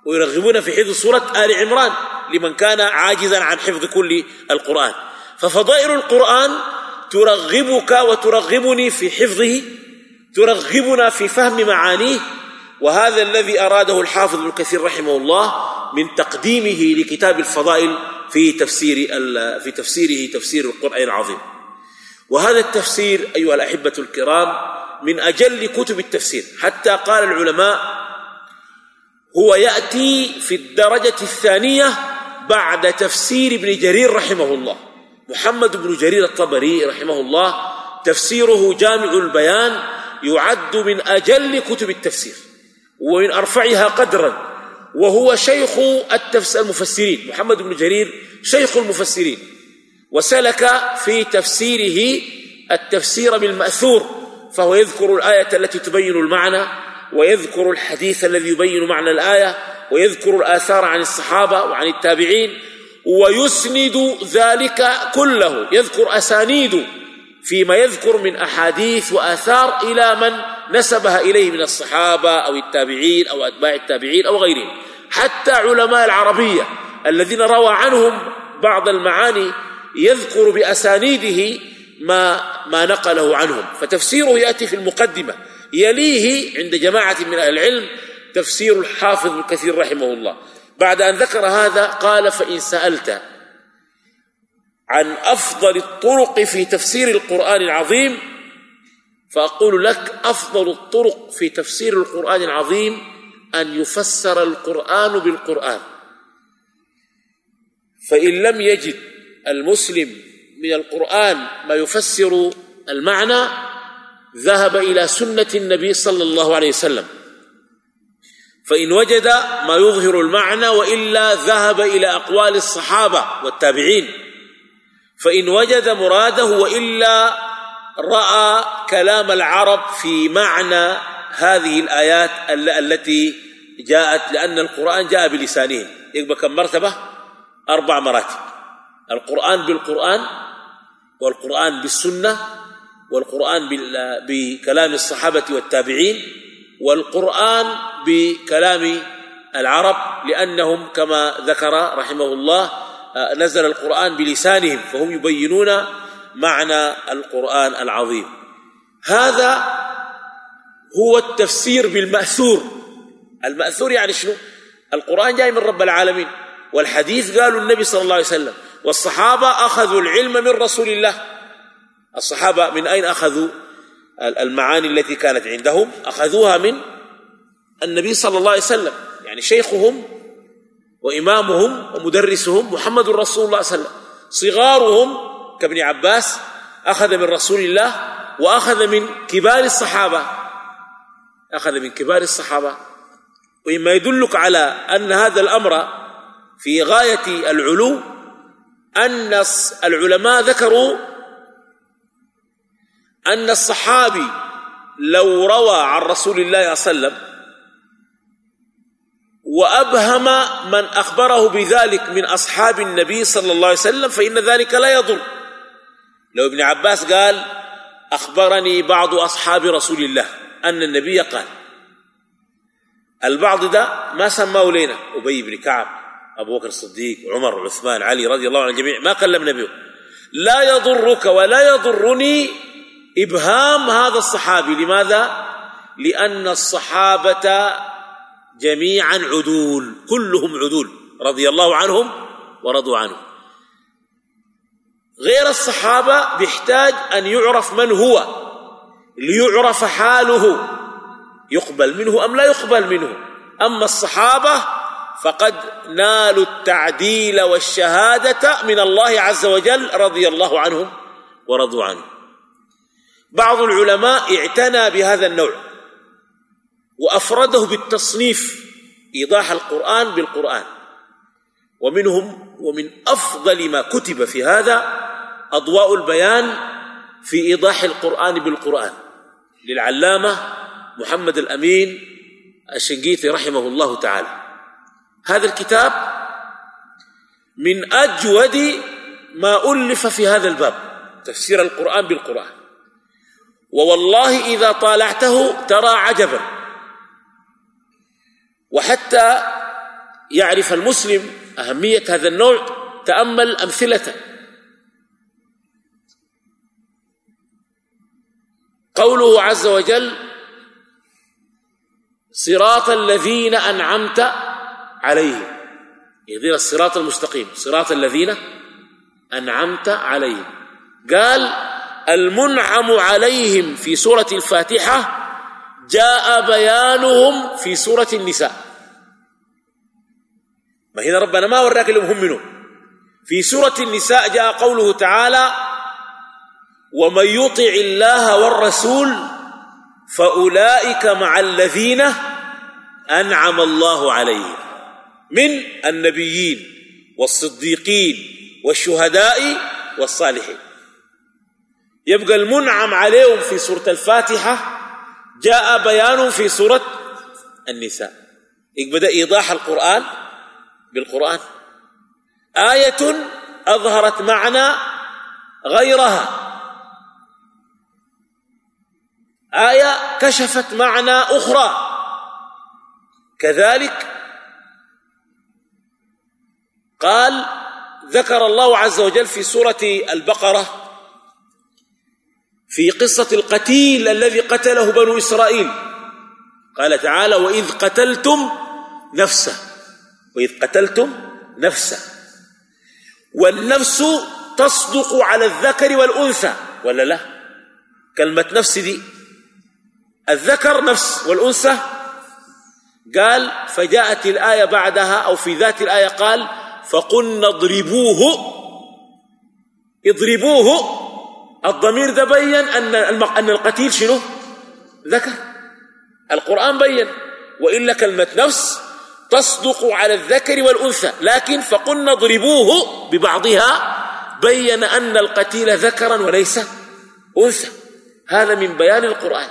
ويرغبون في حفظ سورة آل عمران لمن كان عاجزا عن حفظ كل القرآن. ففضائل القرآن ترغبك وترغبني في حفظه ترغبنا في فهم معانيه وهذا الذي أراده الحافظ ابن كثير رحمه الله من تقديمه لكتاب الفضائل في تفسير في تفسيره تفسير القرآن العظيم. وهذا التفسير أيها الأحبة الكرام من أجل كتب التفسير. حتى قال العلماء هو يأتي في الدرجة الثانية بعد تفسير ابن جرير رحمه الله. محمد بن جرير الطبري رحمه الله تفسيره جامع البيان يعد من أجل كتب التفسير ومن أرفعها قدرا وهو شيخ المفسرين. محمد بن جرير شيخ المفسرين. وسلك في تفسيره التفسير بالمأثور فهو يذكر الآية التي تبين المعنى ويذكر الحديث الذي يبين معنى الآية ويذكر الآثار عن الصحابة وعن التابعين ويسند ذلك كله. يذكر أسانيد فيما يذكر من أحاديث وآثار إلى من نسبها إليه من الصحابة أو التابعين أو أتباع التابعين أو غيرهم. حتى علماء العربية الذين روى عنهم بعض المعاني يذكر بأسانيده ما ما نقله عنهم. فتفسيره يأتي في المقدمة. يليه عند جماعة من أهل العلم تفسير الحافظ ابن كثير رحمه الله. بعد أن ذكر هذا قال فإن سألت عن أفضل الطرق في تفسير القرآن العظيم فأقول لك أفضل الطرق في تفسير القرآن العظيم أن يفسر القرآن بالقرآن. فإن لم يجد المسلم من القرآن ما يفسر المعنى ذهب إلى سنة النبي صلى الله عليه وسلم. فإن وجد ما يظهر المعنى وإلا ذهب إلى أقوال الصحابة والتابعين. فإن وجد مراده وإلا رأى كلام العرب في معنى هذه الآيات التي جاءت لأن القرآن جاء بلسانهم يبقى كم مرتبة؟ أربع مراتب. القرآن بالقرآن والقرآن بالسنة والقرآن بكلام الصحابة والتابعين والقرآن بكلام العرب لأنهم كما ذكر رحمه الله نزل القرآن بلسانهم فهم يبينون معنى القرآن العظيم. هذا هو التفسير بالمأثور. المأثور يعني شنو؟ القرآن جاي من رب العالمين والحديث قالوا النبي صلى الله عليه وسلم والصحابة أخذوا العلم من رسول الله. الصحابة من أين أخذوا المعاني التي كانت عندهم؟ أخذوها من النبي صلى الله عليه وسلم. يعني شيخهم وإمامهم ومدرسهم محمد رسول الله صلى الله عليه وسلم. صغارهم كابن عباس أخذ من رسول الله وأخذ من كبار الصحابة. أخذ من كبار الصحابة. وإما يدلك على أن هذا الأمر في غاية العلو أن العلماء ذكروا أن الصحابي لو روى عن رسول الله صلى الله عليه وسلم وأبهم من أخبره بذلك من أصحاب النبي صلى الله عليه وسلم فإن ذلك لا يضر. لو ابن عباس قال أخبرني بعض أصحاب رسول الله أن النبي قال. البعض ده ما سماه لنا أبي بن كعب أبو بكر الصديق عمر عثمان علي رضي الله عن الجميع ما كلمنا به لا يضرك ولا يضرني إبهام هذا الصحابي. لماذا؟ لأن الصحابة جميعا عدول كلهم عدول رضي الله عنهم ورضوا عنه. غير الصحابة بيحتاج أن يعرف من هو ليعرف حاله يقبل منه أم لا يقبل منه. أما الصحابة فقد نالوا التعديل والشهادة من الله عز وجل رضي الله عنهم ورضوا عنه. بعض العلماء اعتنى بهذا النوع وأفرده بالتصنيف إيضاح القرآن بالقرآن. ومنهم ومن أفضل ما كتب في هذا أضواء البيان في إيضاح القرآن بالقرآن. للعلامة محمد الأمين الشنقيطي رحمه الله تعالى. هذا الكتاب من أجود ما ألف في هذا الباب تفسير القرآن بالقرآن. ووالله إذا طالعته ترى عجبا. وحتى يعرف المسلم أهمية هذا النوع تأمل امثله قوله عز وجل صراط الذين أنعمت عليهم. يهدينا الصراط المستقيم صراط الذين أنعمت عليهم. قال المنعم عليهم في سورة الفاتحة جاء بيانهم في سورة النساء. ما هنا ربنا ما وراك اللي مهم منه في سورة النساء جاء قوله تعالى ومن يطع الله والرسول فأولئك مع الذين أنعم الله عليهم. من النبيين والصديقين والشهداء والصالحين. يبقى المنعم عليهم في سورة الفاتحة جاء بيان في سورة النساء. بدأ إيضاح القرآن؟ بالقرآن. آية أظهرت معنى غيرها. آية كشفت معنى أخرى. كذلك قال ذكر الله عز وجل في سورة البقرة في قصة القتيل الذي قتله بنو إسرائيل. قال تعالى وإذ قتلتم نفسا وإذ قتلتم نفسا والنفس تصدق على الذكر والأنثى. ولا لا؟ كلمة نفس دي الذكر نفس والأنثى. قال فجاءت الآية بعدها أو في ذات الآية قال فقلنا اضربوه اضربوه الضمير ده بين أن أن القتيل شنو؟ ذكر. القرآن بين. وإلا كلمة نفس تصدق على الذكر والأنثى. لكن فقلنا اضربوه ببعضها. بين أن القتيل ذكرا وليس أنثى. هذا من بيان القرآن.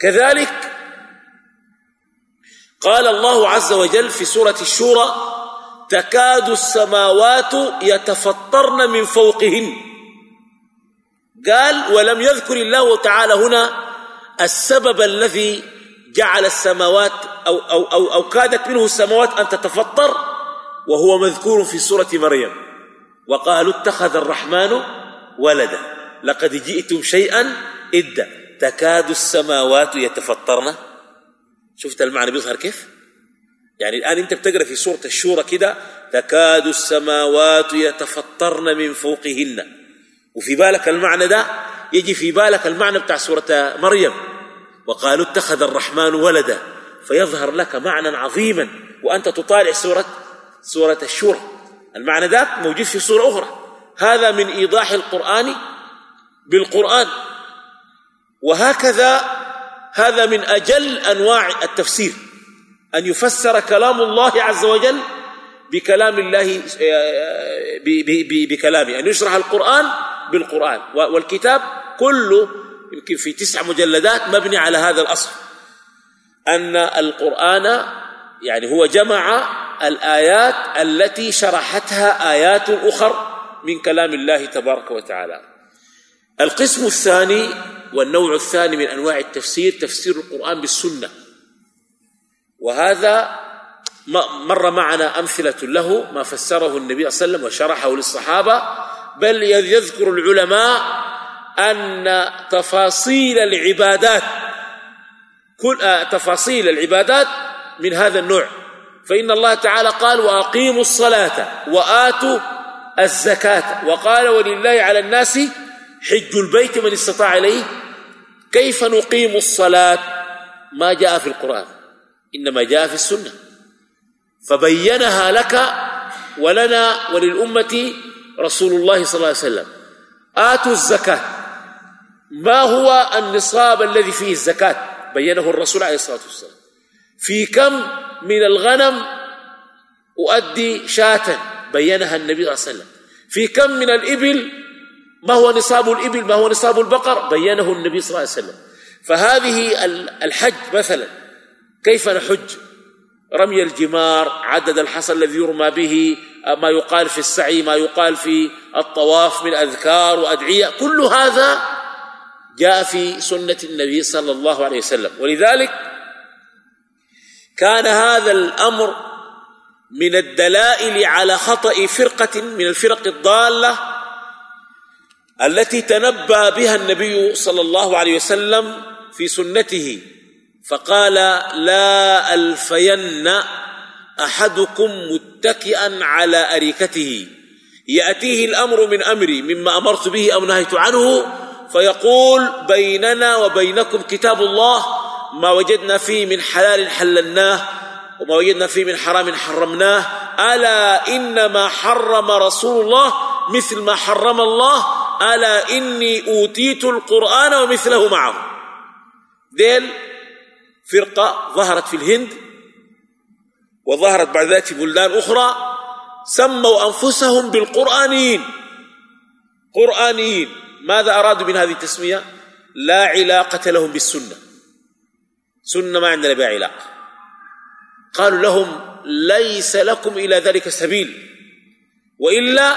كذلك قال الله عز وجل في سورة الشورى تكاد السماوات يتفطرن من فوقهن. قال ولم يذكر الله تعالى هنا السبب الذي جعل السماوات أو, أو, أو, أو كادت منه السماوات أن تتفطر وهو مذكور في سورة مريم. وقالوا اتخذ الرحمن ولدا لقد جئتم شيئا إدا تكاد السماوات يتفطرن. شفت المعنى بيظهر كيف؟ يعني الآن أنت بتقرأ في سورة الشورى كده تكاد السماوات يتفطرن من فوقهن. وفي بالك المعنى ده يجي في بالك المعنى بتاع سورة مريم. وقالوا اتخذ الرحمن ولدا فيظهر لك معنى عظيما وأنت تطالع سورة سورة الشورى. المعنى ذاك موجود في سورة أخرى. هذا من إيضاح القرآن بالقرآن. وهكذا هذا من أجل أنواع التفسير. أن يفسر كلام الله عز وجل بكلام الله بكلامه. أن يشرح القرآن بالقرآن. والكتاب كله يمكن في تسع مجلدات مبني على هذا الأصل. أن القرآن يعني هو جمع الآيات التي شرحتها آيات أخر من كلام الله تبارك وتعالى. القسم الثاني والنوع الثاني من أنواع التفسير تفسير القرآن بالسنة. وهذا مر معنا أمثلة له ما فسره النبي صلى الله عليه وسلم وشرحه للصحابة بل يذكر العلماء أن تفاصيل العبادات كل آه، تفاصيل العبادات من هذا النوع. فإن الله تعالى قال وأقيموا الصلاة وآتوا الزكاة. وقال ولله على الناس حج البيت من استطاع إليه. كيف نقيم الصلاة؟ ما جاء في القرآن إنما جاء في السنة. فبينها لك ولنا وللأمة رسول الله صلى الله عليه وسلم. آتوا الزكاة. ما هو النصاب الذي فيه الزكاة؟ بينه الرسول عليه الصلاة والسلام. في كم من الغنم أؤدي شاة؟ بينها النبي صلى الله عليه وسلم. في كم من الإبل؟ ما هو نصاب الإبل؟ ما هو نصاب البقر؟ بينه النبي صلى الله عليه وسلم. فهذه الحج مثلا. كيف نحج؟ رمي الجمار عدد الحصى الذي يرمى به ما يقال في السعي ما يقال في الطواف من أذكار وأدعية كل هذا جاء في سنة النبي صلى الله عليه وسلم. ولذلك كان هذا الأمر من الدلائل على خطأ فرقة من الفرق الضالة التي تنبأ بها النبي صلى الله عليه وسلم في سنته فقال لا ألفين أحدكم متكئا على أريكته. يأتيه الأمر من أمري مما أمرت به أو نهيت عنه فيقول بيننا وبينكم كتاب الله ما وجدنا فيه من حلال حللناه وما وجدنا فيه من حرام حرمناه. ألا إنما حرم رسول الله مثل ما حرم الله؟ ألا إني أوتيت القرآن ومثله معه. ديل فرقة ظهرت في الهند. وظهرت بعد ذلك بلدان أخرى سموا أنفسهم بالقرآنيين. قرآنيين. ماذا أرادوا من هذه التسمية؟ لا علاقة لهم بالسنة. سنة ما عندنا بها علاقة. قالوا لهم ليس لكم إلى ذلك سبيل. وإلا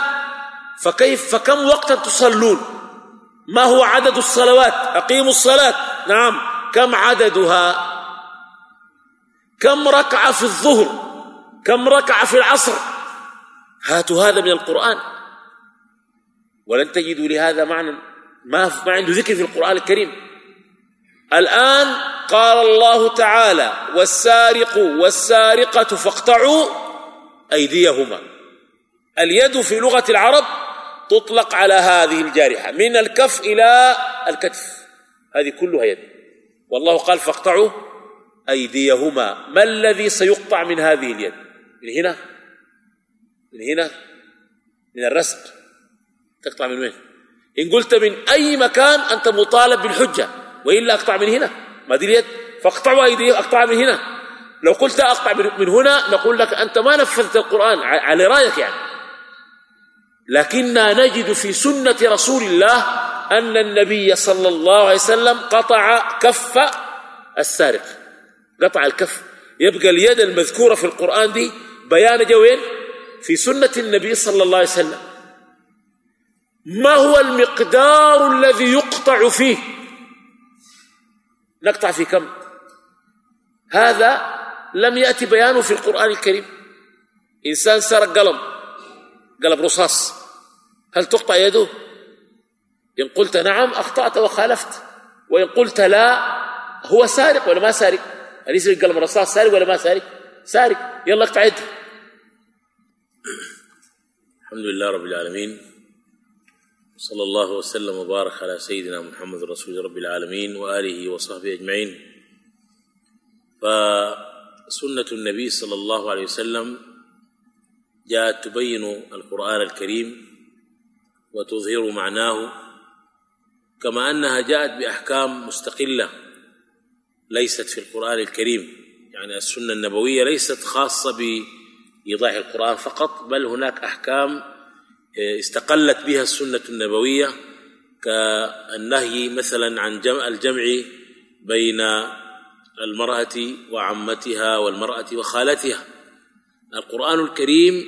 فكيف فكم وقتا تصلون؟ ما هو عدد الصلوات؟ أقيموا الصلاة. نعم. كم عددها؟ كم ركعة في الظهر كم ركعة في العصر؟ هاتوا هذا من القرآن. ولن تجدوا لهذا معنى ما ما عنده ذكر في القرآن الكريم. الآن قال الله تعالى والسارق والسارقة فاقطعوا أيديهما. اليد في لغة العرب تطلق على هذه الجارحة من الكف إلى الكتف. هذه كلها يد. والله قال فاقطعوا أيديهما. ما الذي سيقطع من هذه اليد؟ من هنا؟ من هنا؟ من الرسم. تقطع من وين؟ إن قلت من أي مكان أنت مطالب بالحجة وإلا أقطع من هنا. ما دي اليد؟ فاقطعوا أيديه أقطع من هنا. لو قلت أقطع من هنا نقول لك أنت ما نفذت القرآن على رأيك يعني. لكننا نجد في سنة رسول الله أن النبي صلى الله عليه وسلم قطع كف السارق. قطع الكف. يبقى اليد المذكورة في القرآن دي بيان جوين في سنة النبي صلى الله عليه وسلم. ما هو المقدار الذي يقطع فيه؟ نقطع في كم؟ هذا لم يأتي بيانه في القرآن الكريم. إنسان سرق قلم قلم رصاص. هل تقطع يده؟ إن قلت نعم أخطأت وخالفت. وإن قلت لا هو سارق ولا ما سارق؟ هل يسرق قلم رصاص سارق ولا ما سارق؟ سارق. يلا اقطع يده الحمد لله رب العالمين. صلى الله وسلم وبارك على سيدنا محمد رسول رب العالمين وآله وصحبه أجمعين. فسنة النبي صلى الله عليه وسلم جاءت تبين القرآن الكريم وتظهر معناه كما أنها جاءت بأحكام مستقلة ليست في القرآن الكريم. يعني السنة النبوية ليست خاصة بإيضاح القرآن فقط بل هناك أحكام آه، استقلت بها السنة النبوية كالنهي مثلا عن جمع الجمع بين المرأة وعمتها والمرأة وخالتها. القرآن الكريم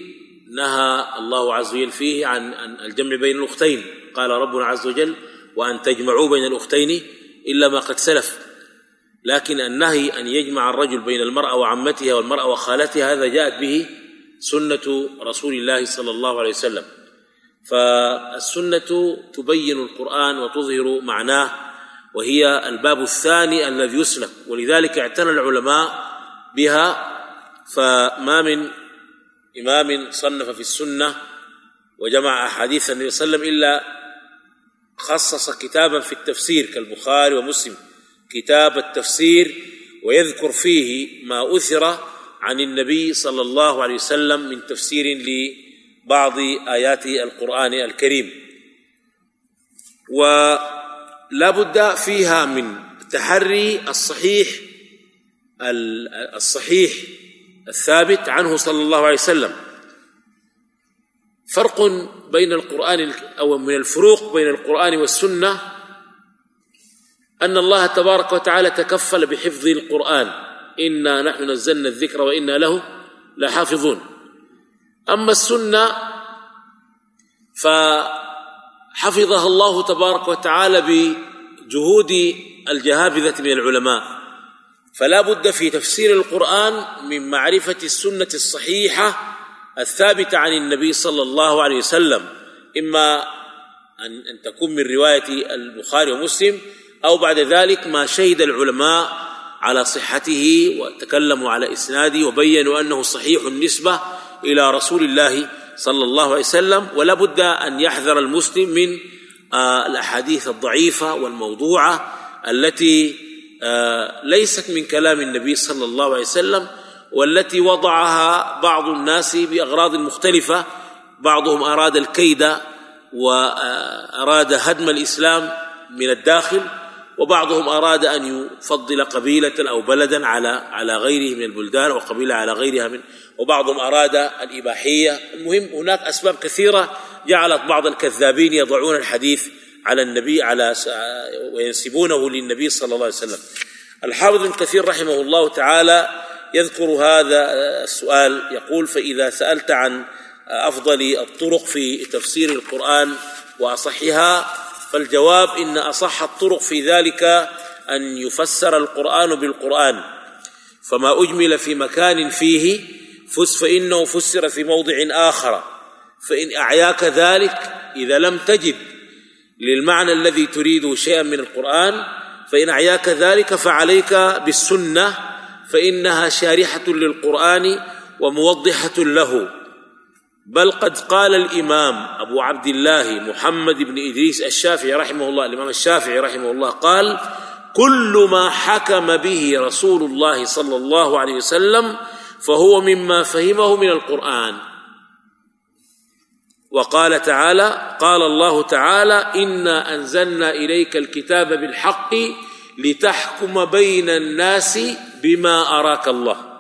نهى الله عز وجل فيه عن الجمع بين الأختين. قال ربنا عز وجل وأن تجمعوا بين الأختين إلا ما قد سلف. لكن النهي أن يجمع الرجل بين المرأة وعمتها والمرأة وخالتها هذا جاءت به سنة رسول الله صلى الله عليه وسلم. فالسنة تبين القرآن وتظهر معناه وهي الباب الثاني الذي يسلك ولذلك اعتنى العلماء بها. فما من إمام صنف في السنة وجمع أحاديث النبي صلى الله عليه وسلم إلا خصص كتابا في التفسير كالبخاري ومسلم. كتاب التفسير ويذكر فيه ما أثر عن النبي صلى الله عليه وسلم من تفسير لبعض آيات القرآن الكريم. ولا بد فيها من تحري الصحيح الصحيح الثابت عنه صلى الله عليه وسلم. فرق بين القرآن أو من الفروق بين القرآن والسنة أن الله تبارك وتعالى تكفل بحفظ القرآن. إنا نحن نزلنا الذكر وإنا له لحافظون. أما السنة فحفظها الله تبارك وتعالى بجهود الجهابذة من العلماء. فلا بد في تفسير القرآن من معرفة السنة الصحيحة الثابتة عن النبي صلى الله عليه وسلم. إما أن تكون من رواية البخاري ومسلم أو بعد ذلك ما شهد العلماء على صحته وتكلموا على إسناده وبينوا أنه صحيح النسبة إلى رسول الله صلى الله عليه وسلم ولا بد أن يحذر المسلم من آه، الأحاديث الضعيفة والموضوعة التي آه، ليست من كلام النبي صلى الله عليه وسلم والتي وضعها بعض الناس بأغراض مختلفة. بعضهم أراد الكيد واراد هدم الإسلام من الداخل وبعضهم أراد أن يفضل قبيلة أو بلدا على على غيره من البلدان أو قبيلة على غيرها من وبعضهم أراد الإباحية. المهم هناك أسباب كثيرة جعلت بعض الكذابين يضعون الحديث على النبي على وينسبونه للنبي صلى الله عليه وسلم. الحافظ ابن كثير رحمه الله تعالى يذكر هذا السؤال يقول فإذا سألت عن أفضل الطرق في تفسير القرآن وأصحها فالجواب إن أصح الطرق في ذلك أن يفسر القرآن بالقرآن. فما أجمل في مكان فيه فس فإنه فسر في موضع آخر. فإن أعياك ذلك إذا لم تجد للمعنى الذي تريده شيئا من القرآن فإن أعياك ذلك فعليك بالسنة فإنها شارحة للقرآن وموضحة له. بل قد قال الإمام أبو عبد الله محمد بن إدريس الشافعي رحمه الله الإمام الشافعي رحمه الله قال كل ما حكم به رسول الله صلى الله عليه وسلم فهو مما فهمه من القرآن. وقال تعالى قال الله تعالى إنا أنزلنا إليك الكتاب بالحق لتحكم بين الناس بما أراك الله.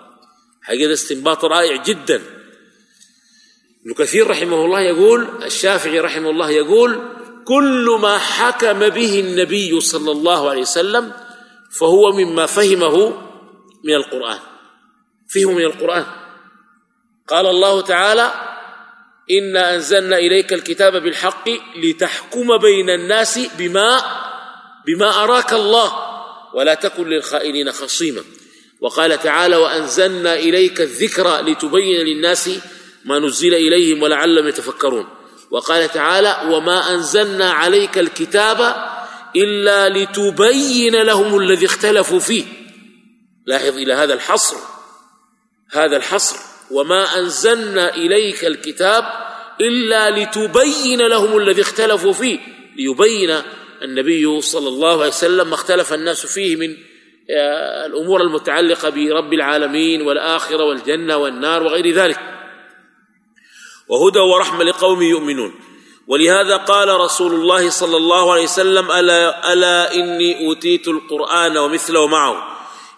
حقيقة استنباط رائع جدا. ابن كثير رحمه الله يقول الشافعي رحمه الله يقول كل ما حكم به النبي صلى الله عليه وسلم فهو مما فهمه من القرآن. فهمه من القرآن. قال الله تعالى إنا أنزلنا إليك الكتاب بالحق لتحكم بين الناس بما بما أراك الله ولا تكن للخائنين خصيما وقال تعالى وأنزلنا إليك الذكر لتبين للناس ما نزل إليهم ولعلهم يتفكرون. وقال تعالى وما أنزلنا عليك الكتاب إلا لتبين لهم الذي اختلفوا فيه. لاحظ إلى هذا الحصر هذا الحصر. وما أنزلنا إليك الكتاب إلا لتبين لهم الذي اختلفوا فيه. ليبين النبي صلى الله عليه وسلم ما اختلف الناس فيه من آه، الأمور المتعلقة برب العالمين والآخرة والجنة والنار وغير ذلك. وهدى ورحمة لقوم يؤمنون. ولهذا قال رسول الله صلى الله عليه وسلم ألا, ألا إني أوتيت القرآن ومثله معه.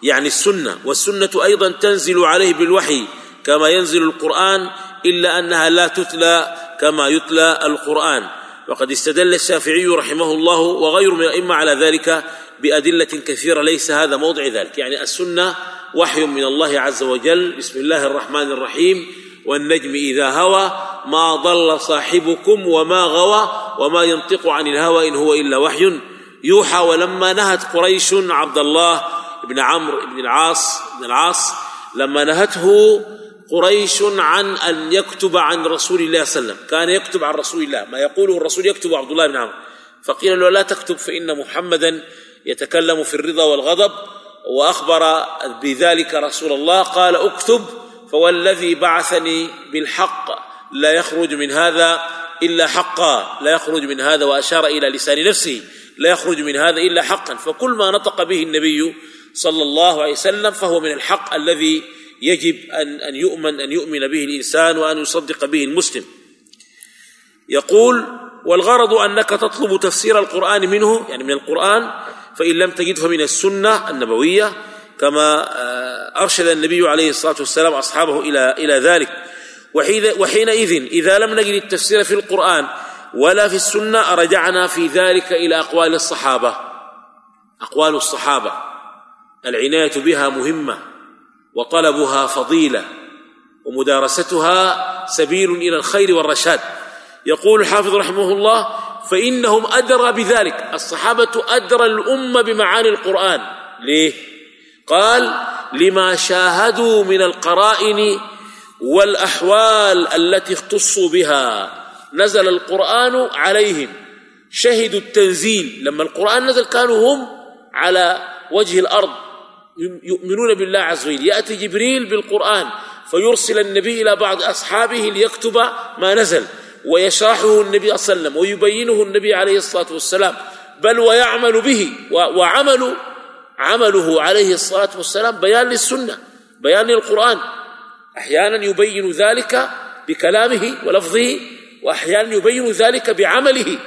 يعني السنة والسنة أيضا تنزل عليه بالوحي كما ينزل القرآن إلا أنها لا تتلى كما يتلى القرآن. وقد استدل الشافعي رحمه الله وغير من الأئمة على ذلك بأدلة كثيرة ليس هذا موضع ذلك. يعني السنة وحي من الله عز وجل. بسم الله الرحمن الرحيم. والنجم إذا هوى ما ضل صاحبكم وما غوى وما ينطق عن الهوى إن هو إلا وحي. يوحى ولما نهت قريش عبد الله بن عمرو بن العاص بن العاص لما نهته قريش عن أن يكتب عن رسول الله صلى الله عليه وسلم. كان يكتب عن رسول الله. ما يقوله الرسول يكتب عبد الله بن عمرو. فقيل له لا تكتب فإن محمدا يتكلم في الرضا والغضب. وأخبر بذلك رسول الله. قال اكتب فوالذي بعثني بالحق لا يخرج من هذا إلا حقا لا يخرج من هذا وأشار إلى لسان نفسه لا يخرج من هذا إلا حقا. فكل ما نطق به النبي صلى الله عليه وسلم فهو من الحق الذي يجب أن أن يؤمن أن يؤمن به الإنسان وأن يصدق به المسلم. يقول والغرض أنك تطلب تفسير القرآن منه يعني من القرآن فإن لم تجده من السنة النبوية كما آه، أرشد النبي عليه الصلاة والسلام أصحابه إلى إلى ذلك. وحينئذ إذا لم نجد التفسير في القرآن ولا في السنة رجعنا في ذلك إلى أقوال الصحابة. أقوال الصحابة. العناية بها مهمة وطلبها فضيلة ومدارستها سبيل إلى الخير والرشاد. يقول الحافظ رحمه الله فإنهم أدرى بذلك. الصحابة أدرى الأمة بمعاني القرآن. ليه؟ قال لما شاهدوا من القرائن والأحوال التي اختصوا بها نزل القرآن عليهم. شهدوا التنزيل. لما القرآن نزل كانوا هم على وجه الأرض يؤمنون بالله عز وجل. يأتي جبريل بالقرآن فيرسل النبي إلى بعض أصحابه ليكتب ما نزل ويشرحه النبي صلى الله عليه وسلم ويبينه النبي عليه الصلاة والسلام. بل ويعمل به وعمل عمله عليه الصلاة والسلام بيان للسنة بيان للقرآن. أحيانا يبين ذلك بكلامه ولفظه وأحيانا يبين ذلك بعمله.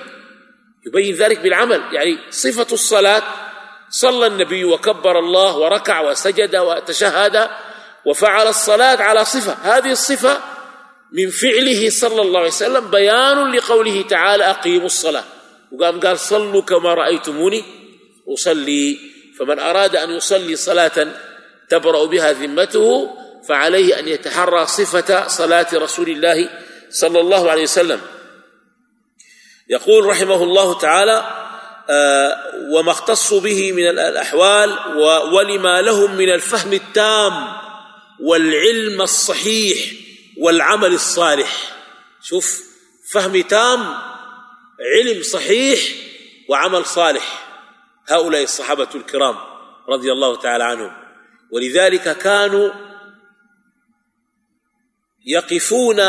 يبين ذلك بالعمل يعني صفة الصلاة صلى النبي وكبر الله وركع وسجد وتشهد وفعل الصلاة على صفة. هذه الصفة من فعله صلى الله عليه وسلم بيان لقوله تعالى أقيموا الصلاة. وقام قال صلوا كما رأيتموني أصلي. فمن أراد أن يصلي صلاة تبرأ بها ذمته فعليه أن يتحرى صفة صلاة رسول الله صلى الله عليه وسلم. يقول رحمه الله تعالى آه، وما اختصوا به من الأحوال ولما لهم من الفهم التام والعلم الصحيح والعمل الصالح. شوف فهم تام علم صحيح وعمل صالح. هؤلاء الصحابة الكرام رضي الله تعالى عنهم. ولذلك كانوا يقفون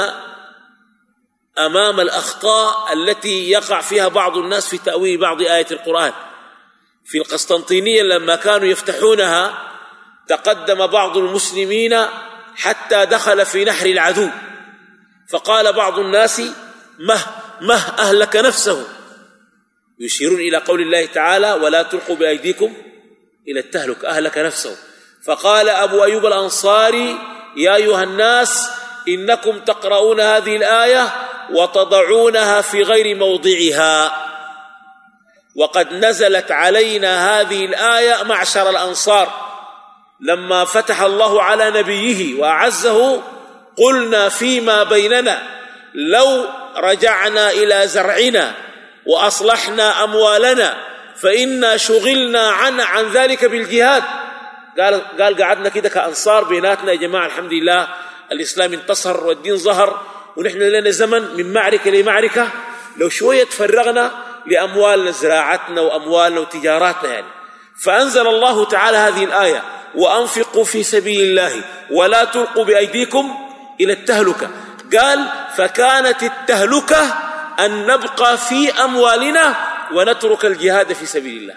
أمام الأخطاء التي يقع فيها بعض الناس في تأويل بعض آيات القرآن. في القسطنطينية لما كانوا يفتحونها تقدم بعض المسلمين حتى دخل في نحر العدو. فقال بعض الناس مه مه أهلك نفسه. يشيرون إلى قول الله تعالى ولا تلقوا بأيديكم إلى التهلك أهلك نفسه فقال أبو أيوب الأنصاري يا أيها الناس إنكم تقرؤون هذه الآية وتضعونها في غير موضعها. وقد نزلت علينا هذه الآية معشر الأنصار. لما فتح الله على نبيه وأعزه قلنا فيما بيننا لو رجعنا إلى زرعنا وأصلحنا أموالنا فإنا شغلنا عن عن ذلك بالجهاد. قال قال قعدنا كده كأنصار بيناتنا يا جماعة الحمد لله الإسلام انتصر والدين ظهر ونحن لنا زمن من معركة لمعركة. لو شوية تفرغنا لأموالنا زراعتنا وأموالنا وتجاراتنا يعني. فأنزل الله تعالى هذه الآية وأنفقوا في سبيل الله ولا تلقوا بأيديكم إلى التهلكة. قال فكانت التهلكة أن نبقى في أموالنا ونترك الجهاد في سبيل الله.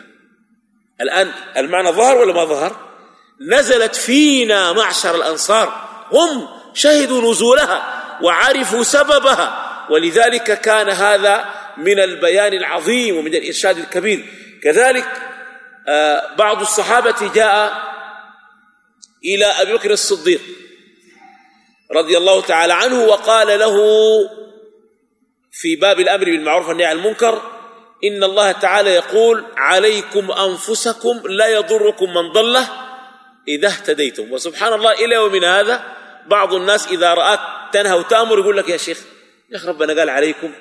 الآن المعنى ظهر ولا ما ظهر؟ نزلت فينا معشر الأنصار. هم شهدوا نزولها وعرفوا سببها. ولذلك كان هذا من البيان العظيم ومن الإرشاد الكبير. كذلك آه، بعض الصحابة جاء إلى أبي بكر الصديق رضي الله تعالى عنه وقال له في باب الأمر بالمعروف والنهي عن المنكر إن الله تعالى يقول عليكم أنفسكم لا يضركم من ضل إذا اهتديتم. وسبحان الله إلى يومنا هذا بعض الناس إذا راك تنهى وتأمر يقول لك يا شيخ يا أخي ربنا قال عليكم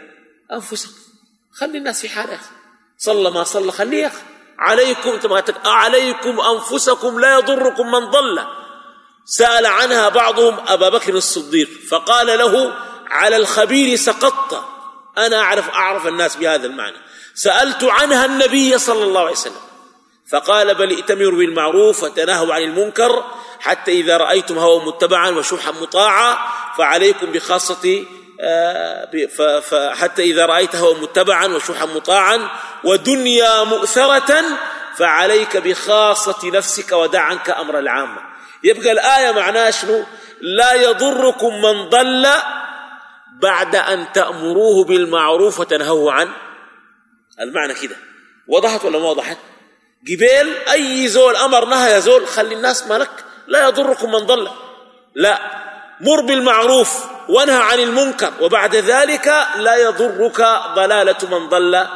أنفسكم خلي الناس في حال يا أخي صلى ما صلى خليه يا أخي. عليكم عليكم أنفسكم لا يضركم من ضل. سأل عنها بعضهم أبا بكر الصديق فقال له على الخبير سقطت. أنا اعرف أعرف الناس بهذا المعنى. سألت عنها النبي صلى الله عليه وسلم. فقال بل ائتمروا بالمعروف وتناهوا عن المنكر حتى إذا رأيتم هوى متبعا وشحا مطاعا فعليكم بخاصة آه، فحتى إذا رأيت هوى متبعا وشحا مطاعا ودنيا مؤثرة فعليك بخاصة نفسك ودع عنك أمر العامة. يبقى الآية معناها شنو؟ لا يضركم من ضل بعد أن تأمروه بالمعروف وتنهوه عن المعنى كده. وضحت ولا ما وضحت؟ قبيل أي زول أمر نهى يا زول خلي الناس مالك لا يضركم من ضل. لا مر بالمعروف وانهى عن المنكر وبعد ذلك لا يضرك ضلالة من ضل.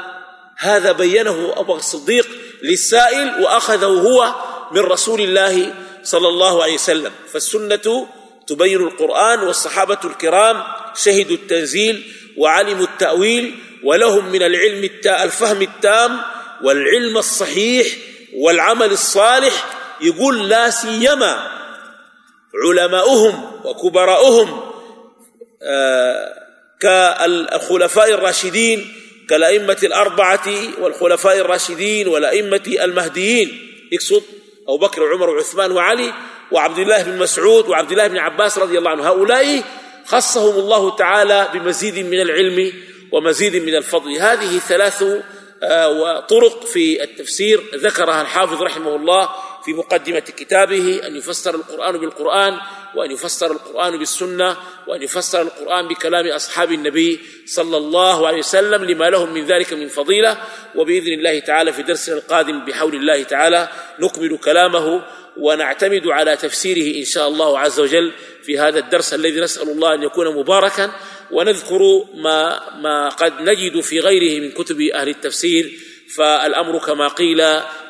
هذا بينه أبو الصديق للسائل وأخذه هو من رسول الله صلى الله عليه وسلم. فالسنة تبين القرآن والصحابة الكرام شهدوا التنزيل وعلموا التأويل ولهم من العلم الفهم التام والعلم الصحيح والعمل الصالح يقول لا سيما علماؤهم وكبراؤهم آه، كالخلفاء الراشدين كالأئمة الأربعة والخلفاء الراشدين والأئمة المهديين. يقصد أبو بكر وعمر وعثمان وعلي وعبد الله بن مسعود وعبد الله بن عباس رضي الله عنه. هؤلاء خصهم الله تعالى بمزيد من العلم ومزيد من الفضل. هذه ثلاث آه، طرق في التفسير ذكرها الحافظ رحمه الله في مقدمة كتابه أن يفسر القرآن بالقرآن وأن يفسر القرآن بالسنة وأن يفسر القرآن بكلام أصحاب النبي صلى الله عليه وسلم لما لهم من ذلك من فضيلة. وبإذن الله تعالى في درسنا القادم بحول الله تعالى نكمل كلامه ونعتمد على تفسيره إن شاء الله عز وجل في هذا الدرس الذي نسأل الله أن يكون مباركا. ونذكر ما ما قد نجد في غيره من كتب أهل التفسير فالأمر كما قيل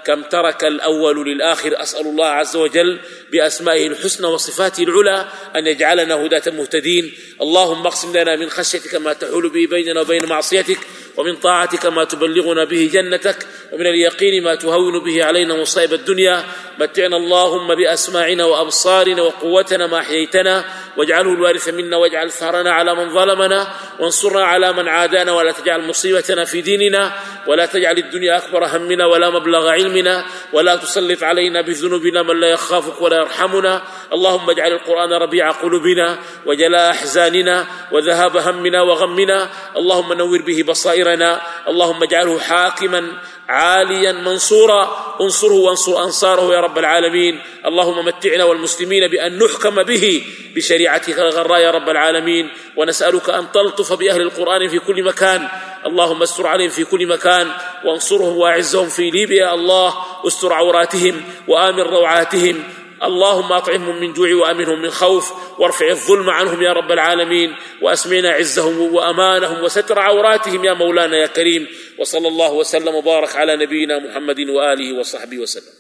كم ترك الأول للآخر أسأل الله عز وجل بأسمائه الحسنى وصفاته العلى أن يجعلنا هداة مهتدين. اللهم اقسم لنا من خشيتك ما تحول به بيننا وبين معصيتك ومن طاعتك ما تبلغنا به جنتك ومن اليقين ما تهون به علينا مصائب الدنيا. متعنا اللهم بأسماعنا وأبصارنا وقوتنا ما أحييتنا واجعله الوارث منا واجعل ثأرنا على من ظلمنا وانصرنا على من عادانا ولا تجعل مصيبتنا في ديننا ولا تجعل الدنيا أكبر همنا ولا مبلغ علمنا ولا تسلط علينا بذنوبنا من لا يخافك ولا يرحمنا. اللهم اجعل القرآن ربيع قلوبنا وجلاء أحزاننا وذهاب همنا وغمنا. اللهم نور به بصائرنا اللهم اجعله حاكما عاليا منصورا. انصره وانصر أنصاره يا رب العالمين. اللهم متعنا والمسلمين بأن نحكم به بشريعتك الغراء يا رب العالمين. ونسألك أن تلطف بأهل القرآن في كل مكان. اللهم استر عليهم في كل مكان. وانصرهم وأعزهم في ليبيا الله. استر عوراتهم وآمن روعاتهم. اللهم اطعمهم من جوع وامنهم من خوف وارفع الظلم عنهم يا رب العالمين واسمعنا عزهم وامانهم وستر عوراتهم يا مولانا يا كريم وصلى الله وسلم وبارك على نبينا محمد وآله وصحبه وسلم